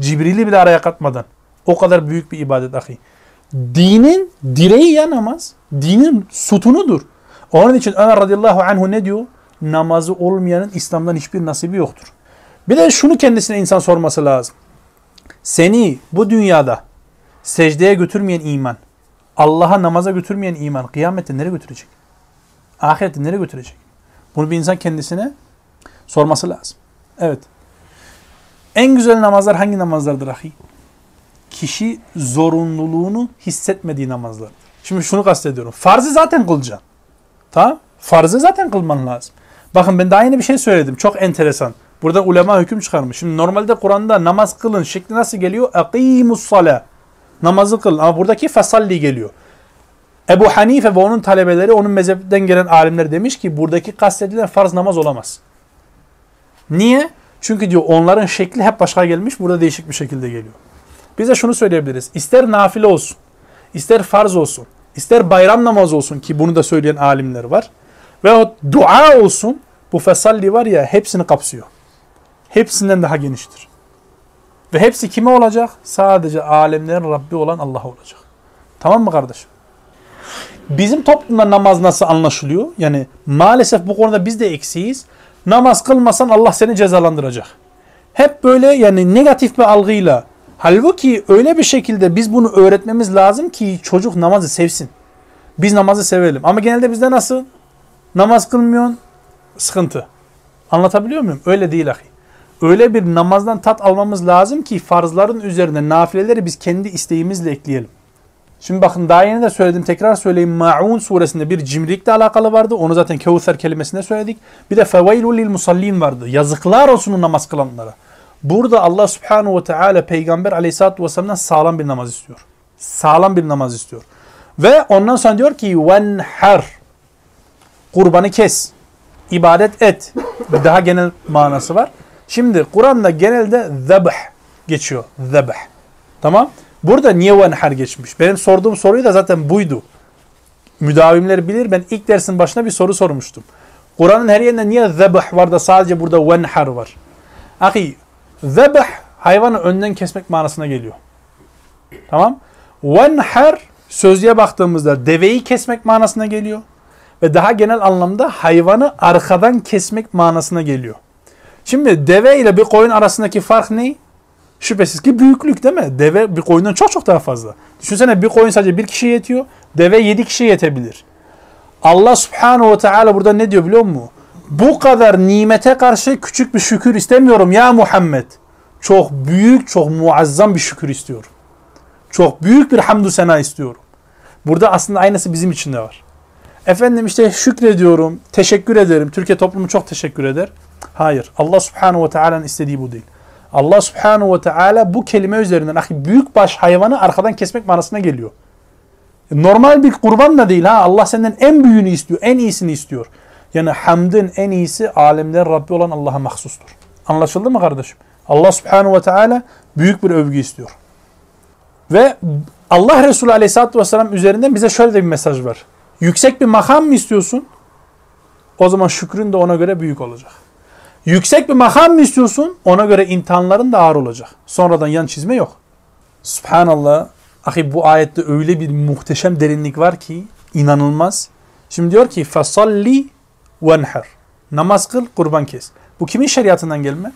Cibril'i bile araya katmadan. O kadar büyük bir ibadet ahi. Dinin direği ya namaz. Dinin sütunudur. Onun için Ömer radıyallahu anhu ne diyor? Namazı olmayanın İslam'dan hiçbir nasibi yoktur. Bir de şunu kendisine insan sorması lazım. Seni bu dünyada secdeye götürmeyen iman, Allah'a namaza götürmeyen iman kıyamette nereye götürecek? Ahirette nereye götürecek? Bunu bir insan kendisine sorması lazım. Evet. En güzel namazlar hangi namazlardır ahi? Kişi zorunluluğunu hissetmediği namazlardır. Şimdi şunu kastediyorum. Farzı zaten kılacaksın. Tamam? Farzı zaten kılman lazım. Bakın ben daha yeni bir şey söyledim. Çok enteresan. Burada ulema hüküm çıkarmış. Şimdi normalde Kur'an'da namaz kılın şekli nasıl geliyor? Akimus sala. Namazı kıl. Ama buradaki fasalli geliyor. Ebu Hanife ve onun talebeleri, onun mezhepten gelen alimler demiş ki buradaki kastedilen farz namaz olamaz. Niye? Çünkü diyor onların şekli hep başka gelmiş, burada değişik bir şekilde geliyor. Biz de şunu söyleyebiliriz. İster nafile olsun, ister farz olsun, ister bayram namazı olsun ki bunu da söyleyen alimler var. Veyahut dua olsun, bu fesalli var ya hepsini kapsıyor. Hepsinden daha geniştir. Ve hepsi kime olacak? Sadece alemlerin Rabbi olan Allah olacak. Tamam mı kardeşim? Bizim toplumda namaz nasıl anlaşılıyor? Yani maalesef bu konuda biz de eksiyiz. Namaz kılmasan Allah seni cezalandıracak. Hep böyle yani negatif bir algıyla. Halbuki öyle bir şekilde biz bunu öğretmemiz lazım ki çocuk namazı sevsin. Biz namazı sevelim. Ama genelde bizde nasıl? Namaz kılmıyorsun, sıkıntı. Anlatabiliyor muyum? Öyle değil ahi. Öyle bir namazdan tat almamız lazım ki farzların üzerine nafileleri biz kendi isteğimizle ekleyelim. Şimdi bakın daha yeni de söyledim tekrar söyleyeyim. Ma'un suresinde bir cimrilikle alakalı vardı. Onu zaten Kevser kelimesinde söyledik. Bir de feveylul lil musallin vardı. Yazıklar olsun namaz kılanlara. Burada Allah subhanahu ve teala peygamber aleyhissalatü vesselam'dan sağlam bir namaz istiyor. Sağlam bir namaz istiyor. Ve ondan sonra diyor ki venher kurbanı kes. ibadet et. Bir daha genel manası var. Şimdi Kur'an'da genelde zebh geçiyor. Zebh. Tamam. Burada niye venher geçmiş? Benim sorduğum soruyu da zaten buydu. Müdavimler bilir. Ben ilk dersin başına bir soru sormuştum. Kur'an'ın her yerinde niye zebh var da sadece burada venher var? Ahi, zebh hayvanı önden kesmek manasına geliyor. Tamam. Venher sözlüğe baktığımızda deveyi kesmek manasına geliyor. Ve daha genel anlamda hayvanı arkadan kesmek manasına geliyor. Şimdi deve ile bir koyun arasındaki fark ne? Şüphesiz ki büyüklük değil mi? Deve bir koyundan çok çok daha fazla. Düşünsene bir koyun sadece bir kişi yetiyor. Deve yedi kişi yetebilir. Allah subhanahu ve teala burada ne diyor biliyor musun? Bu kadar nimete karşı küçük bir şükür istemiyorum ya Muhammed. Çok büyük, çok muazzam bir şükür istiyorum. Çok büyük bir hamdü sena istiyorum. Burada aslında aynısı bizim için de var. Efendim işte şükrediyorum, teşekkür ederim. Türkiye toplumu çok teşekkür eder. Hayır. Allah subhanahu ve teala'nın istediği bu değil. Allah subhanahu ve teala bu kelime üzerinden ahi büyük baş hayvanı arkadan kesmek manasına geliyor. Normal bir kurban da değil ha. Allah senden en büyüğünü istiyor, en iyisini istiyor. Yani hamdın en iyisi alemlerin Rabbi olan Allah'a mahsustur. Anlaşıldı mı kardeşim? Allah subhanahu ve teala büyük bir övgü istiyor. Ve Allah Resulü aleyhissalatü vesselam üzerinden bize şöyle de bir mesaj var. Yüksek bir makam mı istiyorsun? O zaman şükrün de ona göre büyük olacak. Yüksek bir makam mı istiyorsun? Ona göre imtihanların da ağır olacak. Sonradan yan çizme yok. Subhanallah. Ahi bu ayette öyle bir muhteşem derinlik var ki inanılmaz. Şimdi diyor ki fasalli venher. Namaz kıl, kurban kes. Bu kimin şeriatından gelme?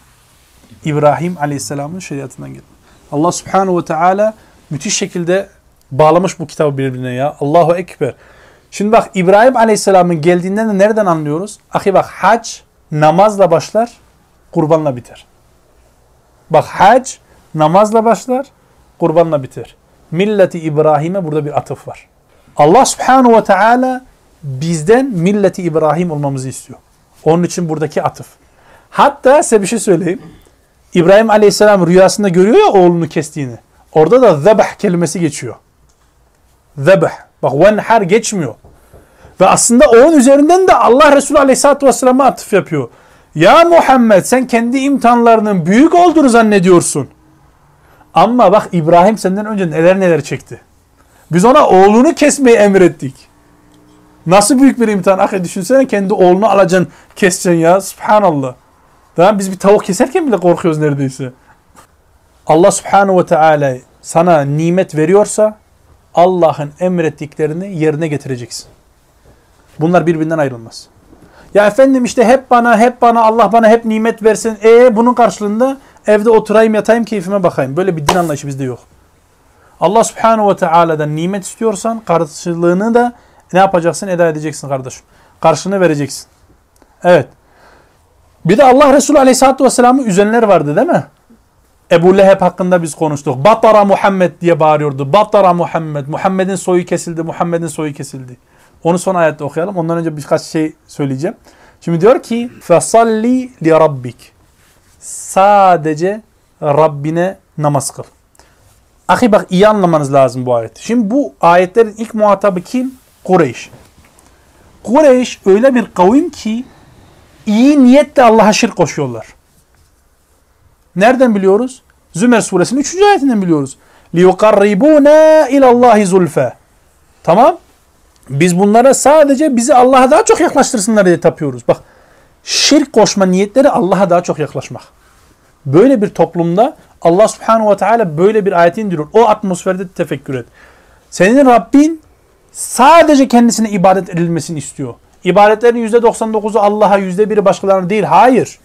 İbrahim Aleyhisselam'ın şeriatından gelme. Allah Subhanahu ve Teala müthiş şekilde bağlamış bu kitabı birbirine ya. Allahu Ekber. Şimdi bak İbrahim Aleyhisselam'ın geldiğinden de nereden anlıyoruz? Ahi bak hac namazla başlar, kurbanla biter. Bak hac namazla başlar, kurbanla biter. Milleti İbrahim'e burada bir atıf var. Allah subhanahu ve teala bizden milleti İbrahim olmamızı istiyor. Onun için buradaki atıf. Hatta size bir şey söyleyeyim. İbrahim aleyhisselam rüyasında görüyor ya oğlunu kestiğini. Orada da zebh kelimesi geçiyor. Zebh. Bak venhar geçmiyor. Ve aslında onun üzerinden de Allah Resulü Aleyhisselatü Vesselam'a atıf yapıyor. Ya Muhammed sen kendi imtihanlarının büyük olduğunu zannediyorsun. Ama bak İbrahim senden önce neler neler çekti. Biz ona oğlunu kesmeyi emrettik. Nasıl büyük bir imtihan. Ahi düşünsene kendi oğlunu alacaksın, keseceksin ya. Subhanallah. Tamam biz bir tavuk keserken bile korkuyoruz neredeyse. Allah subhanahu ve teala sana nimet veriyorsa Allah'ın emrettiklerini yerine getireceksin. Bunlar birbirinden ayrılmaz. Ya efendim işte hep bana, hep bana, Allah bana hep nimet versin. E bunun karşılığında evde oturayım, yatayım, keyfime bakayım. Böyle bir din anlayışı bizde yok. Allah subhanahu ve teala'dan nimet istiyorsan karşılığını da ne yapacaksın? Eda edeceksin kardeşim. Karşını vereceksin. Evet. Bir de Allah Resulü Aleyhisselatü Vesselam'ı üzenler vardı değil mi? Ebu Leheb hakkında biz konuştuk. Batara Muhammed diye bağırıyordu. Batara Muhammed. Muhammed'in soyu kesildi. Muhammed'in soyu kesildi. Onu son ayette okuyalım. Ondan önce birkaç şey söyleyeceğim. Şimdi diyor ki فَصَلِّ لِرَبِّكِ Sadece Rabbine namaz kıl. Ahi bak iyi anlamanız lazım bu ayeti. Şimdi bu ayetlerin ilk muhatabı kim? Kureyş. Kureyş öyle bir kavim ki iyi niyetle Allah'a şirk koşuyorlar. Nereden biliyoruz? Zümer suresinin 3. ayetinden biliyoruz. لِيُقَرِّبُونَا اِلَى اللّٰهِ زُلْفَى Tamam. Biz bunlara sadece bizi Allah'a daha çok yaklaştırsınlar diye tapıyoruz. Bak şirk koşma niyetleri Allah'a daha çok yaklaşmak. Böyle bir toplumda Allah subhanahu ve teala böyle bir ayet indiriyor. O atmosferde tefekkür et. Senin Rabbin sadece kendisine ibadet edilmesini istiyor. İbadetlerin %99'u Allah'a %1'i başkalarına değil. Hayır.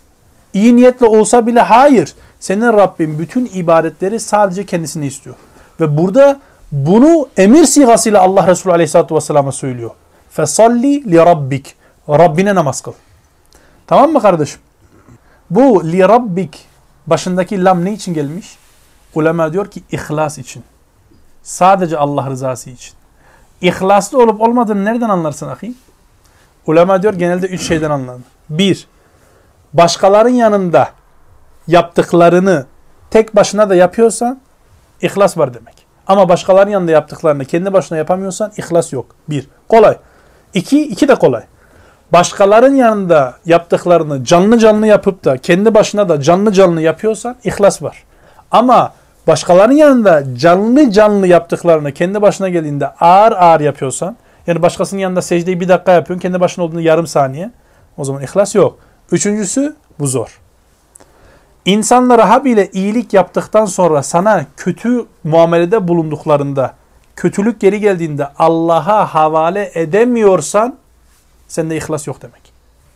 İyi niyetle olsa bile hayır. Senin Rabbin bütün ibadetleri sadece kendisine istiyor. Ve burada bunu emir sigasıyla Allah Resulü Aleyhisselatü Vesselam'a söylüyor. Fesalli li rabbik. Rabbine namaz kıl. Tamam mı kardeşim? Bu li rabbik başındaki lam ne için gelmiş? Ulema diyor ki ihlas için. Sadece Allah rızası için. İhlaslı olup olmadığını nereden anlarsın ahi? Ulema diyor genelde üç şeyden anlanır. Bir, başkaların yanında yaptıklarını tek başına da yapıyorsan ihlas var demek. Ama başkalarının yanında yaptıklarını kendi başına yapamıyorsan ihlas yok. Bir, kolay. İki, iki de kolay. Başkaların yanında yaptıklarını canlı canlı yapıp da kendi başına da canlı canlı yapıyorsan ihlas var. Ama başkalarının yanında canlı canlı yaptıklarını kendi başına geldiğinde ağır ağır yapıyorsan yani başkasının yanında secdeyi bir dakika yapıyorsun kendi başına olduğunda yarım saniye o zaman ihlas yok. Üçüncüsü bu zor. İnsanlara habile iyilik yaptıktan sonra sana kötü muamelede bulunduklarında, kötülük geri geldiğinde Allah'a havale edemiyorsan sende ihlas yok demek.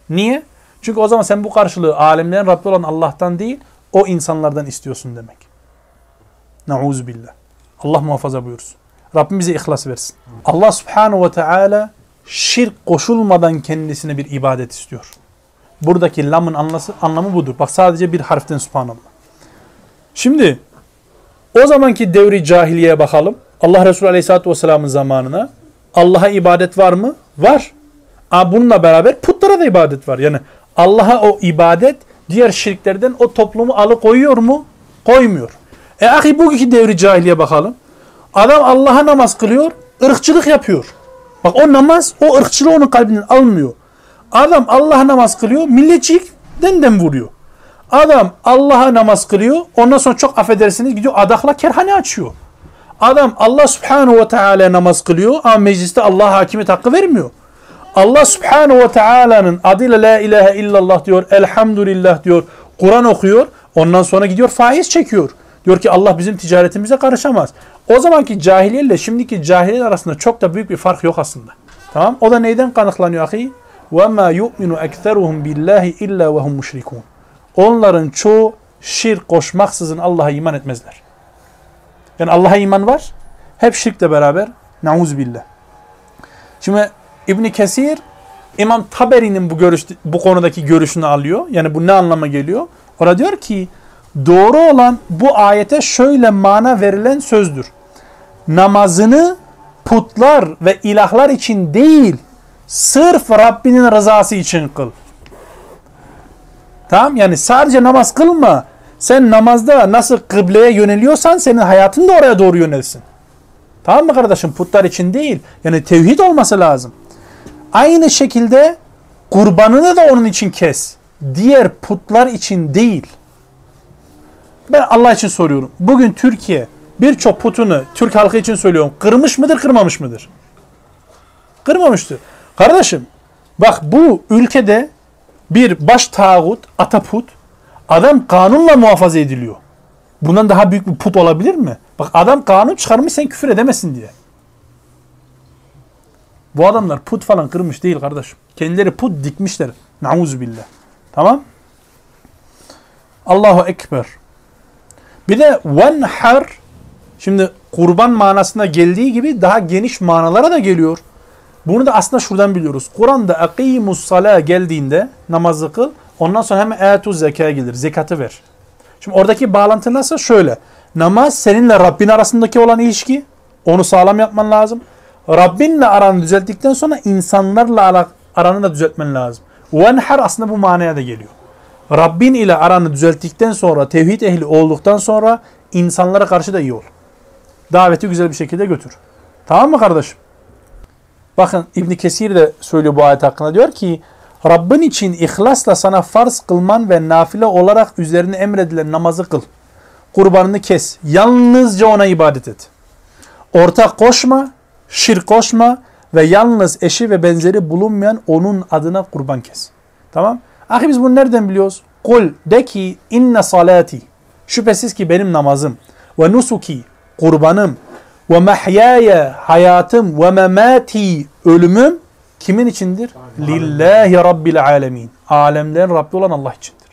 Niye? Çünkü o zaman sen bu karşılığı alemlerin Rabbi olan Allah'tan değil, o insanlardan istiyorsun demek. Nauzu billah. Allah muhafaza buyursun. Rabbim bize ihlas versin. Allah subhanahu ve teala şirk koşulmadan kendisine bir ibadet istiyor. Buradaki lamın anlası, anlamı budur. Bak sadece bir harften subhanallah. Şimdi o zamanki devri cahiliyeye bakalım. Allah Resulü Aleyhisselatü Vesselam'ın zamanına. Allah'a ibadet var mı? Var. Ama bununla beraber putlara da ibadet var. Yani Allah'a o ibadet diğer şirklerden o toplumu alıkoyuyor mu? Koymuyor. E ahi bugünkü devri cahiliye bakalım. Adam Allah'a namaz kılıyor, ırkçılık yapıyor. Bak o namaz, o ırkçılığı onun kalbinden almıyor. Adam Allah'a namaz kılıyor, milletçilikten dem vuruyor. Adam Allah'a namaz kılıyor, ondan sonra çok affedersiniz gidiyor adakla kerhane açıyor. Adam Allah subhanahu ve teala namaz kılıyor ama mecliste Allah hakimiyet hakkı vermiyor. Allah subhanahu ve teala'nın adıyla la ilahe illallah diyor, elhamdülillah diyor, Kur'an okuyor, ondan sonra gidiyor faiz çekiyor. Diyor ki Allah bizim ticaretimize karışamaz. O zamanki cahiliye ile şimdiki cahiliye arasında çok da büyük bir fark yok aslında. Tamam? O da neyden kanıklanıyor ahi? وَمَا يُؤْمِنُ اَكْثَرُهُمْ بِاللّٰهِ اِلَّا وَهُمْ مُشْرِكُونَ Onların çoğu şirk koşmaksızın Allah'a iman etmezler. Yani Allah'a iman var. Hep şirkle beraber. Nauz billah. Şimdi İbn Kesir İmam Taberi'nin bu görüş bu konudaki görüşünü alıyor. Yani bu ne anlama geliyor? Orada diyor ki doğru olan bu ayete şöyle mana verilen sözdür. Namazını putlar ve ilahlar için değil, sırf Rabbinin rızası için kıl. Tamam yani sadece namaz kılma. Sen namazda nasıl kıbleye yöneliyorsan senin hayatın da oraya doğru yönelsin. Tamam mı kardeşim? Putlar için değil. Yani tevhid olması lazım. Aynı şekilde kurbanını da onun için kes. Diğer putlar için değil. Ben Allah için soruyorum. Bugün Türkiye birçok putunu Türk halkı için söylüyorum. Kırmış mıdır, kırmamış mıdır? Kırmamıştır. Kardeşim bak bu ülkede bir baş tağut, ataput adam kanunla muhafaza ediliyor. Bundan daha büyük bir put olabilir mi? Bak adam kanun çıkarmış sen küfür edemezsin diye. Bu adamlar put falan kırmış değil kardeşim. Kendileri put dikmişler. Nauzubillah. Tamam? Allahu Ekber. Bir de venhar şimdi kurban manasında geldiği gibi daha geniş manalara da geliyor. Bunu da aslında şuradan biliyoruz. Kur'an'da akimus sala geldiğinde namazı kıl. Ondan sonra hemen etu zekaya gelir. Zekatı ver. Şimdi oradaki bağlantı nasıl? Şöyle. Namaz seninle Rabbin arasındaki olan ilişki. Onu sağlam yapman lazım. Rabbinle aranı düzelttikten sonra insanlarla aranı da düzeltmen lazım. Venher aslında bu manaya da geliyor. Rabbin ile aranı düzelttikten sonra, tevhid ehli olduktan sonra insanlara karşı da iyi ol. Daveti güzel bir şekilde götür. Tamam mı kardeşim? Bakın İbn Kesir de söylüyor bu ayet hakkında. Diyor ki Rabbin için ihlasla sana farz kılman ve nafile olarak üzerine emredilen namazı kıl. Kurbanını kes. Yalnızca ona ibadet et. Ortak koşma, şirk koşma ve yalnız eşi ve benzeri bulunmayan onun adına kurban kes. Tamam? Ahi biz bunu nereden biliyoruz? Kul de ki inne salati. Şüphesiz ki benim namazım. Ve nusuki kurbanım. Ve mahyaya hayatım. Ve memati ölümüm kimin içindir? Lillahi Rabbil alemin. Alemlerin Rabbi olan Allah içindir.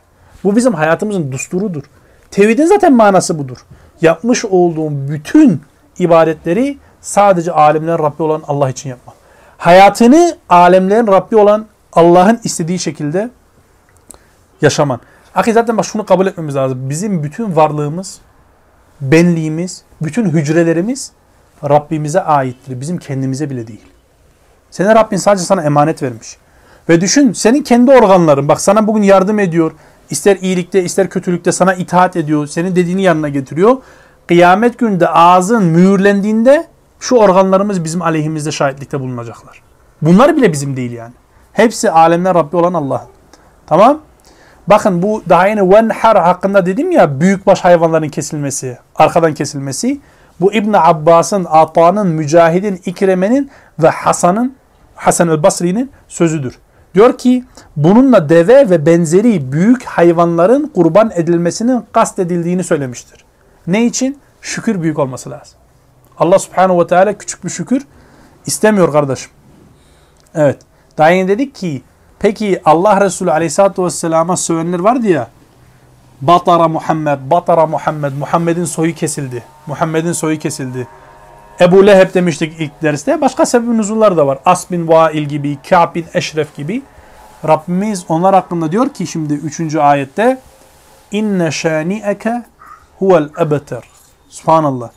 Bu bizim hayatımızın dusturudur. Tevhidin zaten manası budur. Yapmış olduğum bütün ibadetleri sadece alemlerin Rabbi olan Allah için yapma. Hayatını alemlerin Rabbi olan Allah'ın istediği şekilde yaşaman. Akı zaten bak şunu kabul etmemiz lazım. Bizim bütün varlığımız, benliğimiz, bütün hücrelerimiz Rabbimize aittir. Bizim kendimize bile değil. Seni Rabbin sadece sana emanet vermiş. Ve düşün senin kendi organların bak sana bugün yardım ediyor. İster iyilikte ister kötülükte sana itaat ediyor. Senin dediğini yanına getiriyor. Kıyamet günde ağzın mühürlendiğinde şu organlarımız bizim aleyhimizde şahitlikte bulunacaklar. Bunlar bile bizim değil yani. Hepsi alemler Rabbi olan Allah. Tamam? Bakın bu daha yeni venhar hakkında dedim ya büyükbaş hayvanların kesilmesi, arkadan kesilmesi. Bu İbn Abbas'ın, Ata'nın, Mücahid'in, İkreme'nin ve Hasan'ın, Hasan el-Basri'nin sözüdür. Diyor ki bununla deve ve benzeri büyük hayvanların kurban edilmesinin kastedildiğini söylemiştir. Ne için? Şükür büyük olması lazım. Allah subhanahu ve teala küçük bir şükür istemiyor kardeşim. Evet. Daha yeni dedik ki peki Allah Resulü aleyhissalatü vesselama sövenler vardı ya Batara Muhammed, Batara Muhammed, Muhammed'in soyu kesildi. Muhammed'in soyu kesildi. Ebu Leheb demiştik ilk derste. Başka sebep nüzullar da var. As bin Vail gibi, Ka'b bin Eşref gibi. Rabbimiz onlar hakkında diyor ki şimdi 3. ayette İnne şani'eke huvel ebeter. Subhanallah.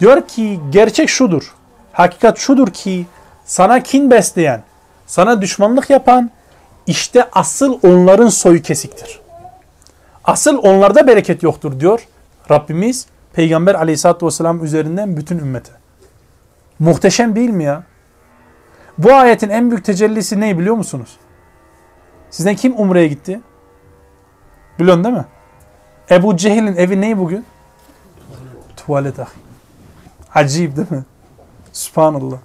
Diyor ki gerçek şudur. Hakikat şudur ki sana kin besleyen, sana düşmanlık yapan işte asıl onların soyu kesiktir. Asıl onlarda bereket yoktur diyor Rabbimiz Peygamber aleyhissalatü vesselam üzerinden bütün ümmete. Muhteşem değil mi ya? Bu ayetin en büyük tecellisi ne biliyor musunuz? Sizden kim Umre'ye gitti? Biliyorsun değil mi? Ebu Cehil'in evi ne bugün? Tuvalet ahi. Acayip değil mi? Subhanallah.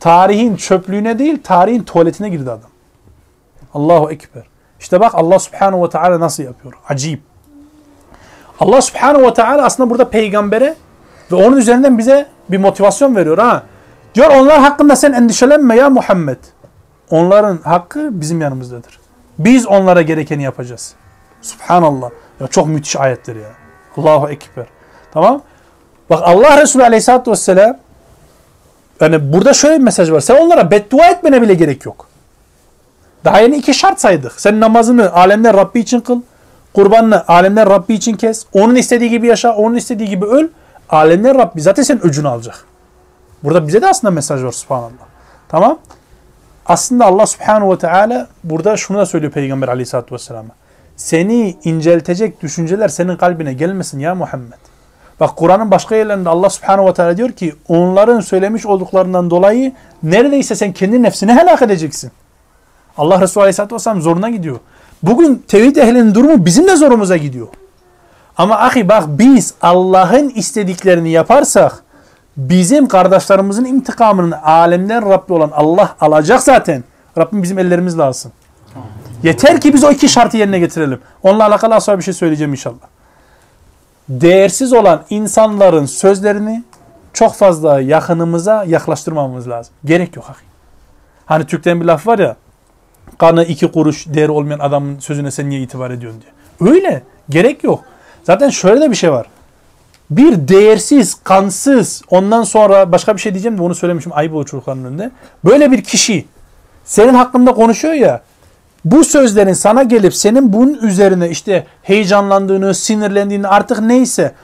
Tarihin çöplüğüne değil, tarihin tuvaletine girdi adam. Allahu Ekber. İşte bak Allah Subhanahu ve Teala nasıl yapıyor. Acayip. Allah Subhanahu ve Teala aslında burada peygambere ve onun üzerinden bize bir motivasyon veriyor ha. Diyor onlar hakkında sen endişelenme ya Muhammed. Onların hakkı bizim yanımızdadır. Biz onlara gerekeni yapacağız. Subhanallah. Ya çok müthiş ayetler ya. Allahu Ekber. Tamam. Bak Allah Resulü Aleyhisselatü Vesselam yani burada şöyle bir mesaj var. Sen onlara beddua etmene bile gerek yok. Daha yeni iki şart saydık. Sen namazını alemler Rabbi için kıl. Kurbanını alemler Rabbi için kes. Onun istediği gibi yaşa. Onun istediği gibi öl. Alemler Rabbi zaten senin öcünü alacak. Burada bize de aslında mesaj var subhanallah. Tamam. Aslında Allah subhanahu ve teala burada şunu da söylüyor Peygamber aleyhissalatü vesselam'a. Seni inceltecek düşünceler senin kalbine gelmesin ya Muhammed. Bak Kur'an'ın başka yerlerinde Allah subhanahu ve teala diyor ki onların söylemiş olduklarından dolayı neredeyse sen kendi nefsini helak edeceksin. Allah Resulü Aleyhisselatü Vesselam zoruna gidiyor. Bugün tevhid ehlinin durumu bizim de zorumuza gidiyor. Ama ahi bak biz Allah'ın istediklerini yaparsak bizim kardeşlerimizin intikamının alemden Rabbi olan Allah alacak zaten. Rabbim bizim ellerimizle alsın. Yeter ki biz o iki şartı yerine getirelim. Onunla alakalı asla bir şey söyleyeceğim inşallah. Değersiz olan insanların sözlerini çok fazla yakınımıza yaklaştırmamamız lazım. Gerek yok. Hani Türk'ten bir laf var ya kanı iki kuruş değeri olmayan adamın sözüne sen niye itibar ediyorsun diye. Öyle. Gerek yok. Zaten şöyle de bir şey var. Bir değersiz, kansız, ondan sonra başka bir şey diyeceğim de onu söylemişim ayıp olur çocukların önünde. Böyle bir kişi senin hakkında konuşuyor ya bu sözlerin sana gelip senin bunun üzerine işte heyecanlandığını, sinirlendiğini artık neyse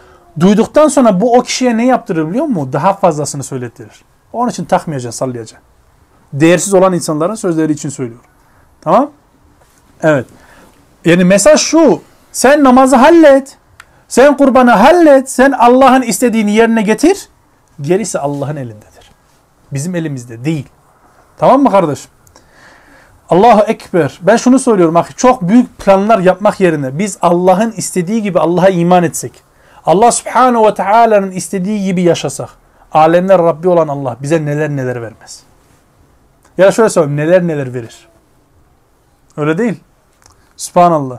duyduktan sonra bu o kişiye ne yaptırır biliyor musun? Daha fazlasını söylettirir. Onun için takmayacaksın, sallayacaksın. Değersiz olan insanların sözleri için söylüyorum. Tamam? Evet. Yani mesaj şu. Sen namazı hallet. Sen kurbanı hallet. Sen Allah'ın istediğini yerine getir. Gerisi Allah'ın elindedir. Bizim elimizde değil. Tamam mı kardeşim? Allahu Ekber. Ben şunu söylüyorum. Çok büyük planlar yapmak yerine biz Allah'ın istediği gibi Allah'a iman etsek. Allah Subhanahu ve Taala'nın istediği gibi yaşasak. Alemler Rabbi olan Allah bize neler neler vermez. Ya şöyle söyleyeyim. Neler neler verir. Öyle değil. Subhanallah.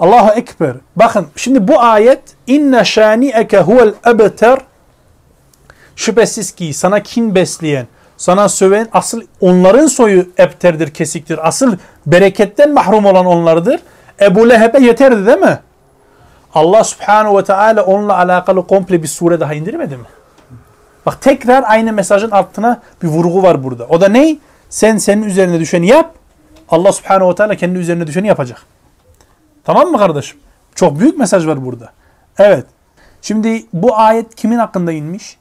Allahu Ekber. Bakın şimdi bu ayet inne şani'eke huvel ebter şüphesiz ki sana kin besleyen, sana söven asıl onların soyu ebterdir, kesiktir. Asıl bereketten mahrum olan onlardır. Ebu Leheb'e yeterdi değil mi? Allah subhanahu ve teala onunla alakalı komple bir sure daha indirmedi mi? Bak tekrar aynı mesajın altına bir vurgu var burada. O da ne? Sen senin üzerine düşeni yap. Allah subhanahu ve teala kendi üzerine düşeni yapacak. Tamam mı kardeşim? Çok büyük mesaj var burada. Evet. Şimdi bu ayet kimin hakkında inmiş?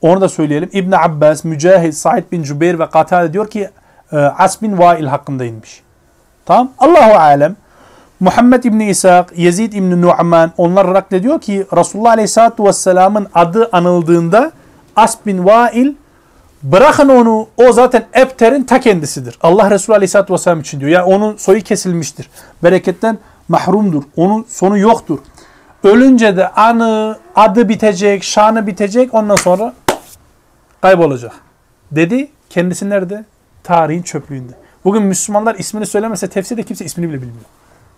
Onu da söyleyelim. İbn Abbas, Mücahid, Said bin Cübeyr ve Katade diyor ki e, As bin Vail hakkında inmiş. Tamam? Allahu alem. Muhammed İbni İshak, Yezid İbni Nu'man onlar naklediyor ki Resulullah Aleyhisselatü Vesselam'ın adı anıldığında As bin Vail bırakın onu o zaten Ebter'in ta kendisidir. Allah Resulü Aleyhisselatü Vesselam için diyor. Yani onun soyu kesilmiştir. Bereketten mahrumdur. Onun sonu yoktur. Ölünce de anı, adı bitecek, şanı bitecek ondan sonra kaybolacak. Dedi. Kendisi nerede? Tarihin çöplüğünde. Bugün Müslümanlar ismini söylemese tefsirde kimse ismini bile bilmiyor.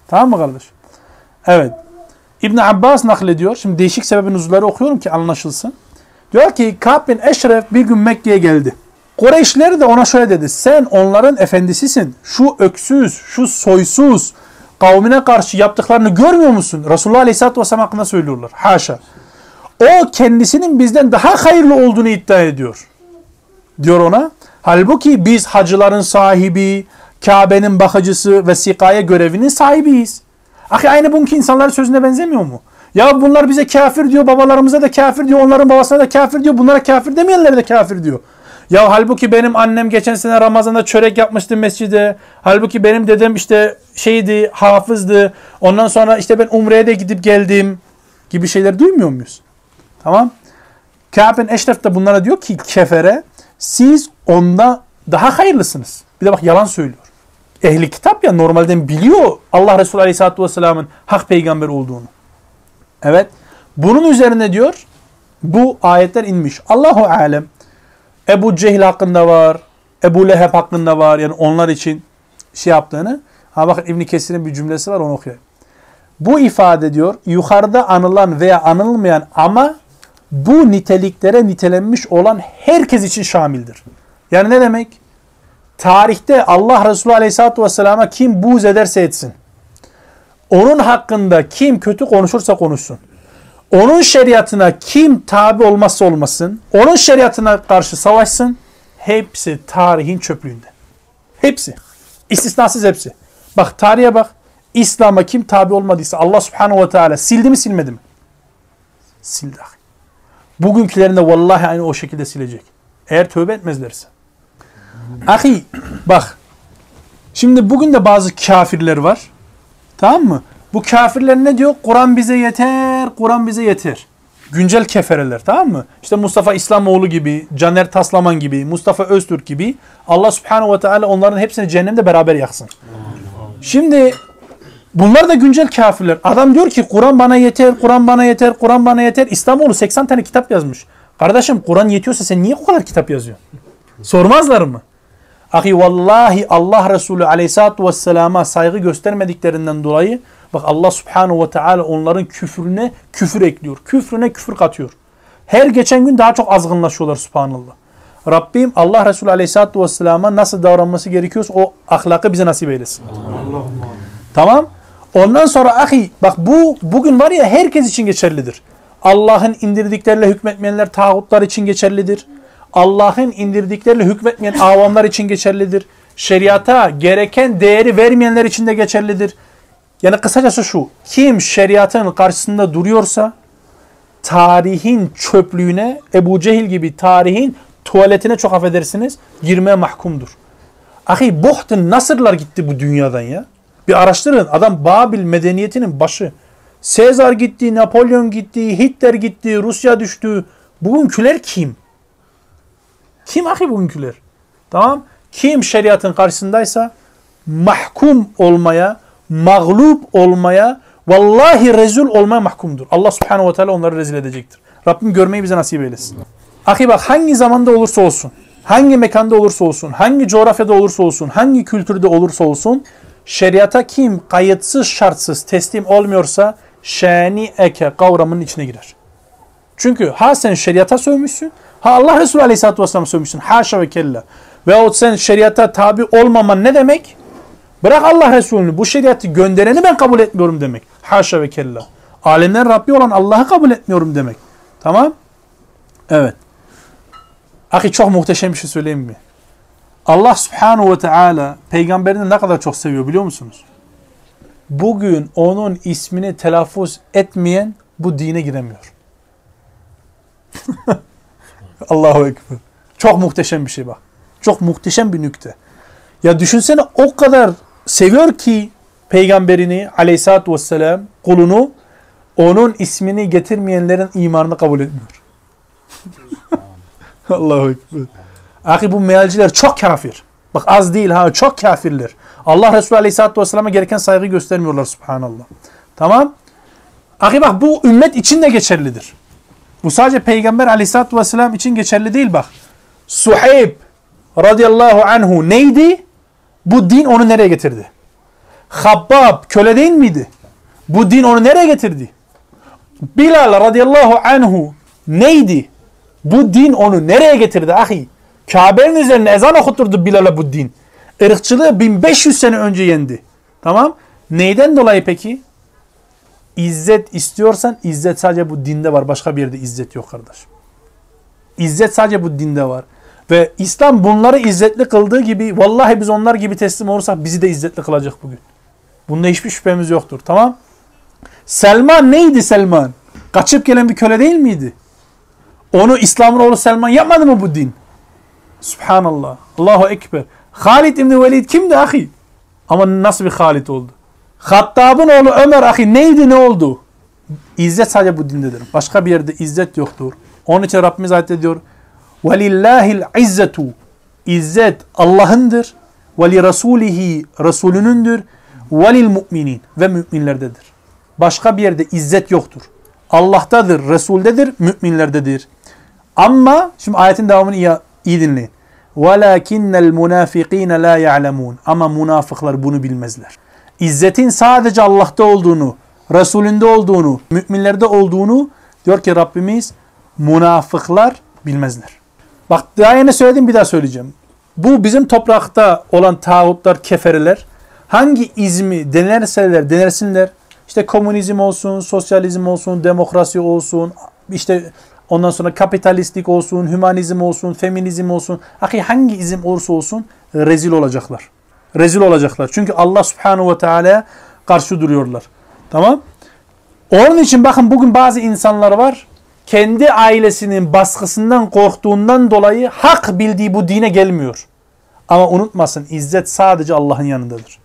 Tamam mı kardeş? Evet. İbn Abbas naklediyor. Şimdi değişik sebebin uzunları okuyorum ki anlaşılsın. Diyor ki Ka'b bin Eşref bir gün Mekke'ye geldi. Kureyşler de ona şöyle dedi. Sen onların efendisisin. Şu öksüz, şu soysuz kavmine karşı yaptıklarını görmüyor musun? Resulullah Aleyhisselatü Vesselam hakkında söylüyorlar. Haşa. O kendisinin bizden daha hayırlı olduğunu iddia ediyor. Diyor ona. Halbuki biz hacıların sahibi, Kabe'nin bakıcısı ve sikaye görevinin sahibiyiz. Ahi aynı bugünkü insanların sözüne benzemiyor mu? Ya bunlar bize kafir diyor, babalarımıza da kafir diyor, onların babasına da kafir diyor, bunlara kafir demeyenlere de kafir diyor. Ya halbuki benim annem geçen sene Ramazan'da çörek yapmıştı mescide. Halbuki benim dedem işte şeydi, hafızdı. Ondan sonra işte ben Umre'ye de gidip geldim gibi şeyler duymuyor muyuz? Tamam. Kâb Eşref de bunlara diyor ki kefere siz onda daha hayırlısınız. Bir de bak yalan söylüyor. Ehli kitap ya normalden biliyor Allah Resulü Aleyhisselatü Vesselam'ın hak peygamber olduğunu. Evet. Bunun üzerine diyor bu ayetler inmiş. Allahu alem. Ebu Cehil hakkında var. Ebu Leheb hakkında var. Yani onlar için şey yaptığını. Ha bak İbn Kesir'in bir cümlesi var onu okuyayım. Bu ifade diyor yukarıda anılan veya anılmayan ama bu niteliklere nitelenmiş olan herkes için şamildir. Yani ne demek? Tarihte Allah Resulü Aleyhisselatü Vesselam'a kim buğz ederse etsin. Onun hakkında kim kötü konuşursa konuşsun. Onun şeriatına kim tabi olmazsa olmasın. Onun şeriatına karşı savaşsın. Hepsi tarihin çöplüğünde. Hepsi. İstisnasız hepsi. Bak tarihe bak. İslam'a kim tabi olmadıysa Allah subhanahu ve teala sildi mi silmedi mi? Sildi. Bugünkülerinde vallahi aynı o şekilde silecek. Eğer tövbe etmezlerse. Ahi bak. Şimdi bugün de bazı kafirler var. Tamam mı? Bu kafirler ne diyor? Kur'an bize yeter, Kur'an bize yeter. Güncel kefereler tamam mı? İşte Mustafa İslamoğlu gibi, Caner Taslaman gibi, Mustafa Öztürk gibi Allah subhanahu ve teala onların hepsini cehennemde beraber yaksın. Şimdi bunlar da güncel kafirler. Adam diyor ki Kur'an bana yeter, Kur'an bana yeter, Kur'an bana yeter. İslamoğlu 80 tane kitap yazmış. Kardeşim Kur'an yetiyorsa sen niye o kadar kitap yazıyorsun? Sormazlar mı? Ahi vallahi Allah Resulü aleyhissalatu vesselama saygı göstermediklerinden dolayı bak Allah subhanahu ve teala onların küfrüne küfür ekliyor. Küfrüne küfür katıyor. Her geçen gün daha çok azgınlaşıyorlar subhanallah. Rabbim Allah Resulü aleyhissalatu vesselama nasıl davranması gerekiyorsa o ahlakı bize nasip eylesin. Tamam. Ondan sonra ahi bak bu bugün var ya herkes için geçerlidir. Allah'ın indirdikleriyle hükmetmeyenler tağutlar için geçerlidir. Allah'ın indirdikleriyle hükmetmeyen avamlar için geçerlidir. Şeriata gereken değeri vermeyenler için de geçerlidir. Yani kısacası şu, kim şeriatın karşısında duruyorsa tarihin çöplüğüne, Ebu Cehil gibi tarihin tuvaletine çok affedersiniz girmeye mahkumdur. Ahi Buhtun Nasırlar gitti bu dünyadan ya. Bir araştırın adam Babil medeniyetinin başı. Sezar gitti, Napolyon gitti, Hitler gitti, Rusya düştü. Bugünküler kim? Kim ahi bugünküler? Tamam. Kim şeriatın karşısındaysa mahkum olmaya, mağlup olmaya, vallahi rezil olmaya mahkumdur. Allah subhanahu ve teala onları rezil edecektir. Rabbim görmeyi bize nasip eylesin. Ahi bak hangi zamanda olursa olsun, hangi mekanda olursa olsun, hangi coğrafyada olursa olsun, hangi kültürde olursa olsun, şeriata kim kayıtsız şartsız teslim olmuyorsa şeni eke kavramının içine girer. Çünkü ha sen şeriata sövmüşsün, ha Allah Resulü Aleyhisselatü Vesselam sövmüşsün. Haşa ve kella. Veyahut sen şeriata tabi olmaman ne demek? Bırak Allah Resulü'nü bu şeriatı göndereni ben kabul etmiyorum demek. Haşa ve kella. Alemler Rabbi olan Allah'ı kabul etmiyorum demek. Tamam? Evet. Ahi çok muhteşem bir şey söyleyeyim mi? Allah subhanahu ve teala peygamberini ne kadar çok seviyor biliyor musunuz? Bugün onun ismini telaffuz etmeyen bu dine giremiyor. [laughs] Allahu Ekber. Çok muhteşem bir şey bak. Çok muhteşem bir nükte. Ya düşünsene o kadar seviyor ki peygamberini aleyhissalatü vesselam kulunu onun ismini getirmeyenlerin imanını kabul etmiyor. [laughs] Allahu Ekber. Ahi bu mealciler çok kafir. Bak az değil ha çok kafirler. Allah Resulü Aleyhisselatü Vesselam'a gereken saygı göstermiyorlar subhanallah. Tamam. Ahi bak bu ümmet için de geçerlidir. Bu sadece Peygamber Aleyhisselatü Vesselam için geçerli değil bak. Suheyb radıyallahu anhu neydi? Bu din onu nereye getirdi? Habbab köle değil miydi? Bu din onu nereye getirdi? Bilal radıyallahu anhu neydi? Bu din onu nereye getirdi ahi? Kabe'nin üzerine ezan okuturdu Bilal'e bu din. Irkçılığı 1500 sene önce yendi. Tamam. Neyden dolayı peki? İzzet istiyorsan izzet sadece bu dinde var. Başka bir yerde izzet yok kardeş. İzzet sadece bu dinde var. Ve İslam bunları izzetli kıldığı gibi vallahi biz onlar gibi teslim olursak bizi de izzetli kılacak bugün. Bunda hiçbir şüphemiz yoktur. Tamam. Selman neydi Selman? Kaçıp gelen bir köle değil miydi? Onu İslam'ın oğlu Selman yapmadı mı bu din? Subhanallah. Allahu Ekber. Halid İbni Velid kimdi ahi? Ama nasıl bir Halid oldu? Hattab'ın oğlu Ömer ahi neydi ne oldu? İzzet sadece bu dindedir. Başka bir yerde izzet yoktur. Onun için Rabbimiz ayet ediyor. وَلِلَّهِ الْعِزَّةُ İzzet Allah'ındır. وَلِرَسُولِهِ Resulünündür. وَلِلْمُؤْمِنِينَ Ve müminlerdedir. Başka bir yerde izzet yoktur. Allah'tadır, Resul'dedir, müminlerdedir. Ama şimdi ayetin devamını iyi, iyi dinleyin. وَلَاكِنَّ الْمُنَافِقِينَ لَا يَعْلَمُونَ Ama münafıklar bunu bilmezler. İzzetin sadece Allah'ta olduğunu, Resulünde olduğunu, müminlerde olduğunu diyor ki Rabbimiz münafıklar bilmezler. Bak daha yeni söyledim bir daha söyleyeceğim. Bu bizim toprakta olan tağutlar, kefereler hangi izmi denerseler denersinler işte komünizm olsun, sosyalizm olsun, demokrasi olsun, işte ondan sonra kapitalistlik olsun, hümanizm olsun, feminizm olsun. Ahi hangi izim olursa olsun rezil olacaklar. Rezil olacaklar. Çünkü Allah subhanahu ve teala karşı duruyorlar. Tamam. Onun için bakın bugün bazı insanlar var. Kendi ailesinin baskısından korktuğundan dolayı hak bildiği bu dine gelmiyor. Ama unutmasın izzet sadece Allah'ın yanındadır.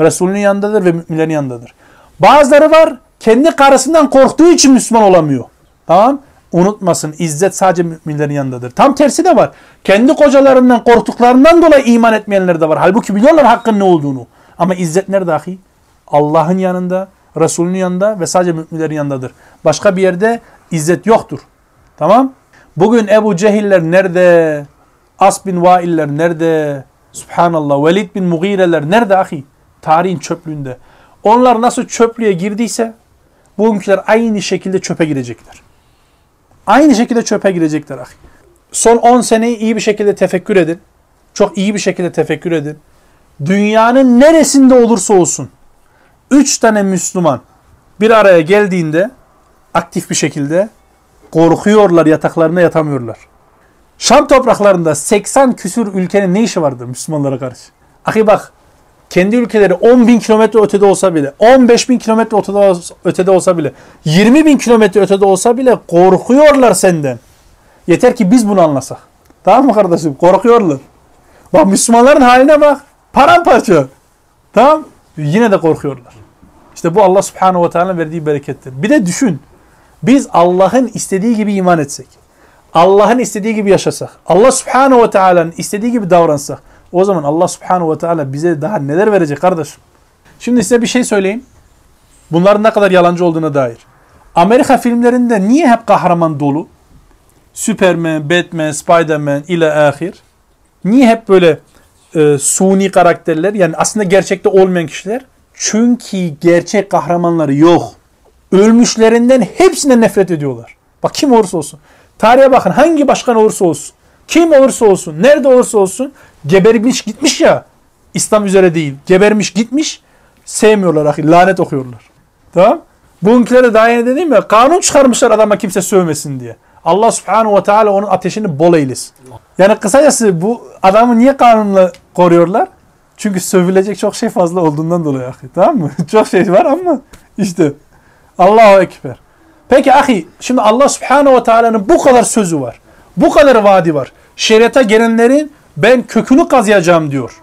Resulünün yanındadır ve müminlerin yanındadır. Bazıları var kendi karısından korktuğu için Müslüman olamıyor. Tamam? Unutmasın izzet sadece müminlerin yanındadır. Tam tersi de var. Kendi kocalarından korktuklarından dolayı iman etmeyenler de var. Halbuki biliyorlar hakkın ne olduğunu. Ama izzet nerede ahi? Allah'ın yanında, Resulünün yanında ve sadece müminlerin yanındadır. Başka bir yerde izzet yoktur. Tamam? Bugün Ebu Cehiller nerede? As bin Vailler nerede? Subhanallah. Velid bin Mughireler nerede ahi? Tarihin çöplüğünde. Onlar nasıl çöplüğe girdiyse bugünküler aynı şekilde çöpe girecekler. Aynı şekilde çöpe girecekler. Son 10 seneyi iyi bir şekilde tefekkür edin. Çok iyi bir şekilde tefekkür edin. Dünyanın neresinde olursa olsun 3 tane Müslüman bir araya geldiğinde aktif bir şekilde korkuyorlar yataklarına yatamıyorlar. Şam topraklarında 80 küsür ülkenin ne işi vardır Müslümanlara karşı? Ahi bak kendi ülkeleri 10 bin kilometre ötede olsa bile, 15 bin kilometre ötede olsa bile, 20 bin kilometre ötede olsa bile korkuyorlar senden. Yeter ki biz bunu anlasak. Tamam mı kardeşim? Korkuyorlar. Bak Müslümanların haline bak. Paramparça. Tamam. Yine de korkuyorlar. İşte bu Allah subhanahu ve teala verdiği berekettir. Bir de düşün. Biz Allah'ın istediği gibi iman etsek. Allah'ın istediği gibi yaşasak. Allah subhanahu ve teala'nın istediği gibi davransak. O zaman Allah subhanahu ve teala bize daha neler verecek kardeşim? Şimdi size bir şey söyleyeyim. Bunların ne kadar yalancı olduğuna dair. Amerika filmlerinde niye hep kahraman dolu? Superman, Batman, Spiderman ile ahir. Niye hep böyle e, suni karakterler yani aslında gerçekte olmayan kişiler? Çünkü gerçek kahramanları yok. Ölmüşlerinden hepsinden nefret ediyorlar. Bak kim olursa olsun. Tarihe bakın hangi başkan olursa olsun. Kim olursa olsun, nerede olursa olsun gebermiş gitmiş ya. İslam üzere değil. Gebermiş gitmiş. Sevmiyorlar ahi. Lanet okuyorlar. Tamam? Bugünkülere daha yeni dedim ya. Kanun çıkarmışlar adama kimse sövmesin diye. Allah subhanahu ve teala onun ateşini bol eylesin. Yani kısacası bu adamı niye kanunla koruyorlar? Çünkü sövülecek çok şey fazla olduğundan dolayı ahi. Tamam mı? [laughs] çok şey var ama işte Allahu Ekber. Peki ahi şimdi Allah subhanahu ve teala'nın bu kadar sözü var. Bu kadar vaadi var Şeriata gelenlerin ben kökünü kazıyacağım diyor.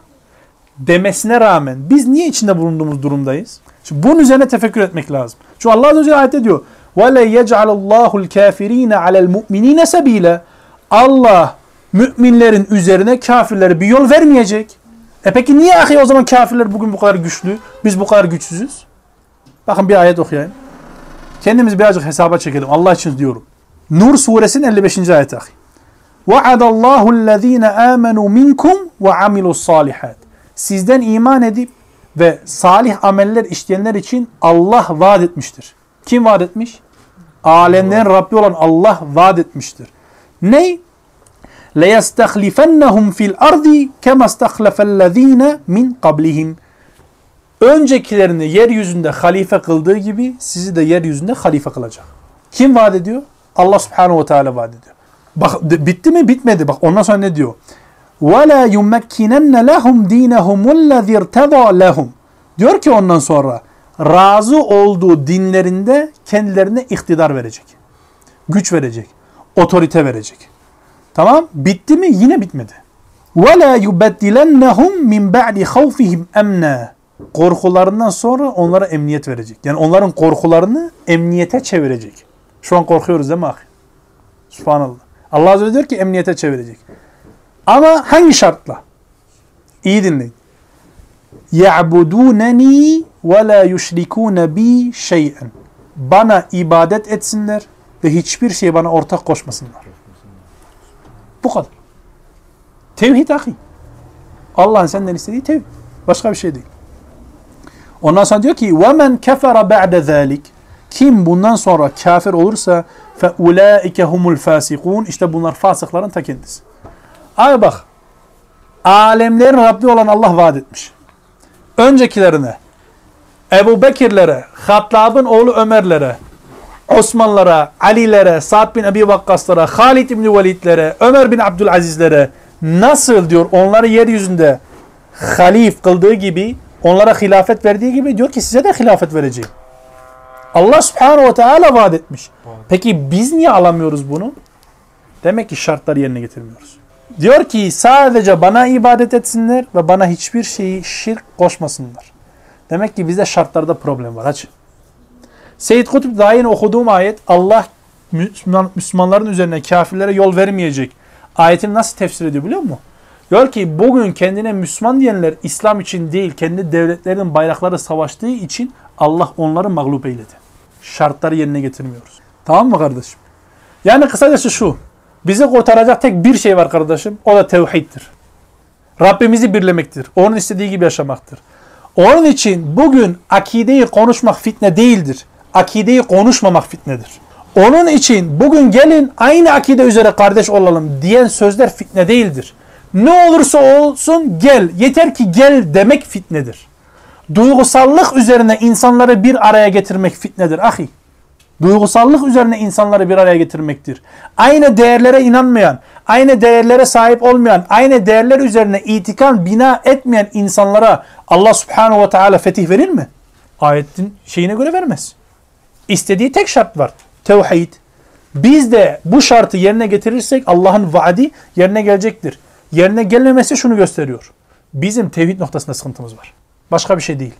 Demesine rağmen biz niye içinde bulunduğumuz durumdayız? Şimdi bunun üzerine tefekkür etmek lazım. Çünkü Allah Azze ve Celle ayette diyor وَلَا يَجْعَلَ اللّٰهُ الْكَافِر۪ينَ عَلَى الْمُؤْمِن۪ينَ سَب۪يلًا Allah müminlerin üzerine kafirlere bir yol vermeyecek. E peki niye ahi o zaman kafirler bugün bu kadar güçlü? Biz bu kadar güçsüzüz? Bakın bir ayet okuyayım. Kendimizi birazcık hesaba çekelim. Allah için diyorum. Nur suresinin 55. ayet ahi. وَعَدَ اللّٰهُ الَّذ۪ينَ آمَنُوا مِنْكُمْ وَعَمِلُوا الصَّالِحَاتِ Sizden iman edip ve salih ameller işleyenler için Allah vaat etmiştir. Kim vaat etmiş? Alemlerin Rabbi olan Allah vaat etmiştir. Ne? لَيَسْتَخْلِفَنَّهُمْ فِي الْأَرْضِ كَمَا اسْتَخْلَفَ الَّذ۪ينَ مِنْ قَبْلِهِمْ Öncekilerini yeryüzünde halife kıldığı gibi sizi de yeryüzünde halife kılacak. Kim vaat ediyor? Allah subhanahu ve teala vaat ediyor. Bak bitti mi? Bitmedi. Bak ondan sonra ne diyor? وَلَا يُمَكِّنَنَّ لَهُمْ دِينَهُمُ الَّذِي ارْتَضَى لَهُمْ Diyor ki ondan sonra razı olduğu dinlerinde kendilerine iktidar verecek. Güç verecek. Otorite verecek. Tamam? Bitti mi? Yine bitmedi. وَلَا يُبَدِّلَنَّهُمْ مِنْ بَعْدِ خَوْفِهِمْ اَمْنًا Korkularından sonra onlara emniyet verecek. Yani onların korkularını emniyete çevirecek. Şu an korkuyoruz değil mi ahi? Subhanallah. Allah Azze ve diyor ki emniyete çevirecek. Ama hangi şartla? İyi dinleyin. يَعْبُدُونَنِي وَلَا يُشْرِكُونَ بِي شَيْئًا Bana ibadet etsinler ve hiçbir şey bana ortak koşmasınlar. Bu kadar. Tevhid ahi. Allah'ın senden istediği tevhid. Başka bir şey değil. Ondan sonra diyor ki وَمَنْ كَفَرَ بَعْدَ ذَٰلِكِ Kim bundan sonra kafir olursa فَاُولَٰئِكَ هُمُ الْفَاسِقُونَ İşte bunlar fasıkların ta kendisi. Abi bak. Alemlerin Rabbi olan Allah vaat etmiş. Öncekilerine, Ebu Bekirlere, Hattab'ın oğlu Ömerlere, Osmanlara, Alilere, Sa'd bin Ebi Vakkaslara, Halid bin Velidlere, Ömer bin Abdülazizlere nasıl diyor onları yeryüzünde halif kıldığı gibi, onlara hilafet verdiği gibi diyor ki size de hilafet vereceğim. Allah subhanahu ve teala vaat etmiş. Peki biz niye alamıyoruz bunu? Demek ki şartları yerine getirmiyoruz. Diyor ki sadece bana ibadet etsinler ve bana hiçbir şeyi şirk koşmasınlar. Demek ki bizde şartlarda problem var. Aç. Seyyid Kutub daha yeni okuduğum ayet Allah Müslüman, Müslümanların üzerine kafirlere yol vermeyecek. Ayetini nasıl tefsir ediyor biliyor musun? Diyor ki bugün kendine Müslüman diyenler İslam için değil kendi devletlerinin bayrakları savaştığı için Allah onları mağlup eyledi. Şartları yerine getirmiyoruz. Tamam mı kardeşim? Yani kısacası şu. Bizi kurtaracak tek bir şey var kardeşim. O da tevhiddir. Rabbimizi birlemektir. Onun istediği gibi yaşamaktır. Onun için bugün akideyi konuşmak fitne değildir. Akideyi konuşmamak fitnedir. Onun için bugün gelin aynı akide üzere kardeş olalım diyen sözler fitne değildir. Ne olursa olsun gel. Yeter ki gel demek fitnedir. Duygusallık üzerine insanları bir araya getirmek fitnedir ahi. Duygusallık üzerine insanları bir araya getirmektir. Aynı değerlere inanmayan, aynı değerlere sahip olmayan, aynı değerler üzerine itikan bina etmeyen insanlara Allah subhanahu ve teala fetih verir mi? Ayetin şeyine göre vermez. İstediği tek şart var. Tevhid. Biz de bu şartı yerine getirirsek Allah'ın vaadi yerine gelecektir. Yerine gelmemesi şunu gösteriyor. Bizim tevhid noktasında sıkıntımız var. Başka bir şey değil.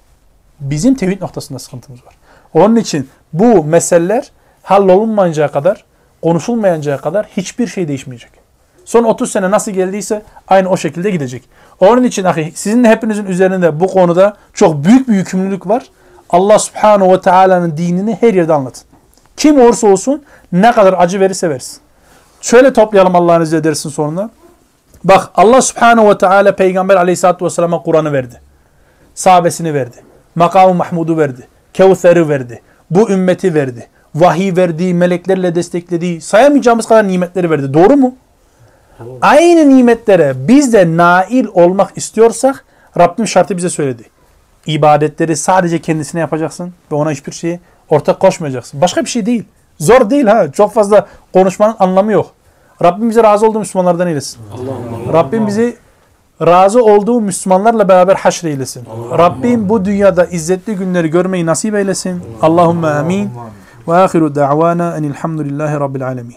Bizim tevhid noktasında sıkıntımız var. Onun için bu meseleler hallolunmayıncaya kadar, konuşulmayancaya kadar hiçbir şey değişmeyecek. Son 30 sene nasıl geldiyse aynı o şekilde gidecek. Onun için ahi, sizin hepinizin üzerinde bu konuda çok büyük bir yükümlülük var. Allah subhanahu ve teala'nın dinini her yerde anlatın. Kim olursa olsun ne kadar acı verirse versin. Şöyle toplayalım Allah'ın izniyle dersin sonunda. Bak Allah subhanahu ve teala peygamber aleyhissalatü vesselam'a Kur'an'ı verdi. Sahabesini verdi. Makamı Mahmud'u verdi. Kevser'i verdi. Bu ümmeti verdi. Vahiy verdi, meleklerle desteklediği, sayamayacağımız kadar nimetleri verdi. Doğru mu? Tamam. Aynı nimetlere biz de nail olmak istiyorsak Rabbim şartı bize söyledi. İbadetleri sadece kendisine yapacaksın ve ona hiçbir şeyi ortak koşmayacaksın. Başka bir şey değil. Zor değil ha. Çok fazla konuşmanın anlamı yok. Rabbim bize razı olduğu Müslümanlardan eylesin. Allah Rabbim bizi razı olduğu Müslümanlarla beraber haşreylesin. Rabbim bu dünyada izzetli günleri görmeyi nasip eylesin. Allahümme amin. Ve ahiru da'vana enilhamdülillahi rabbil alemin.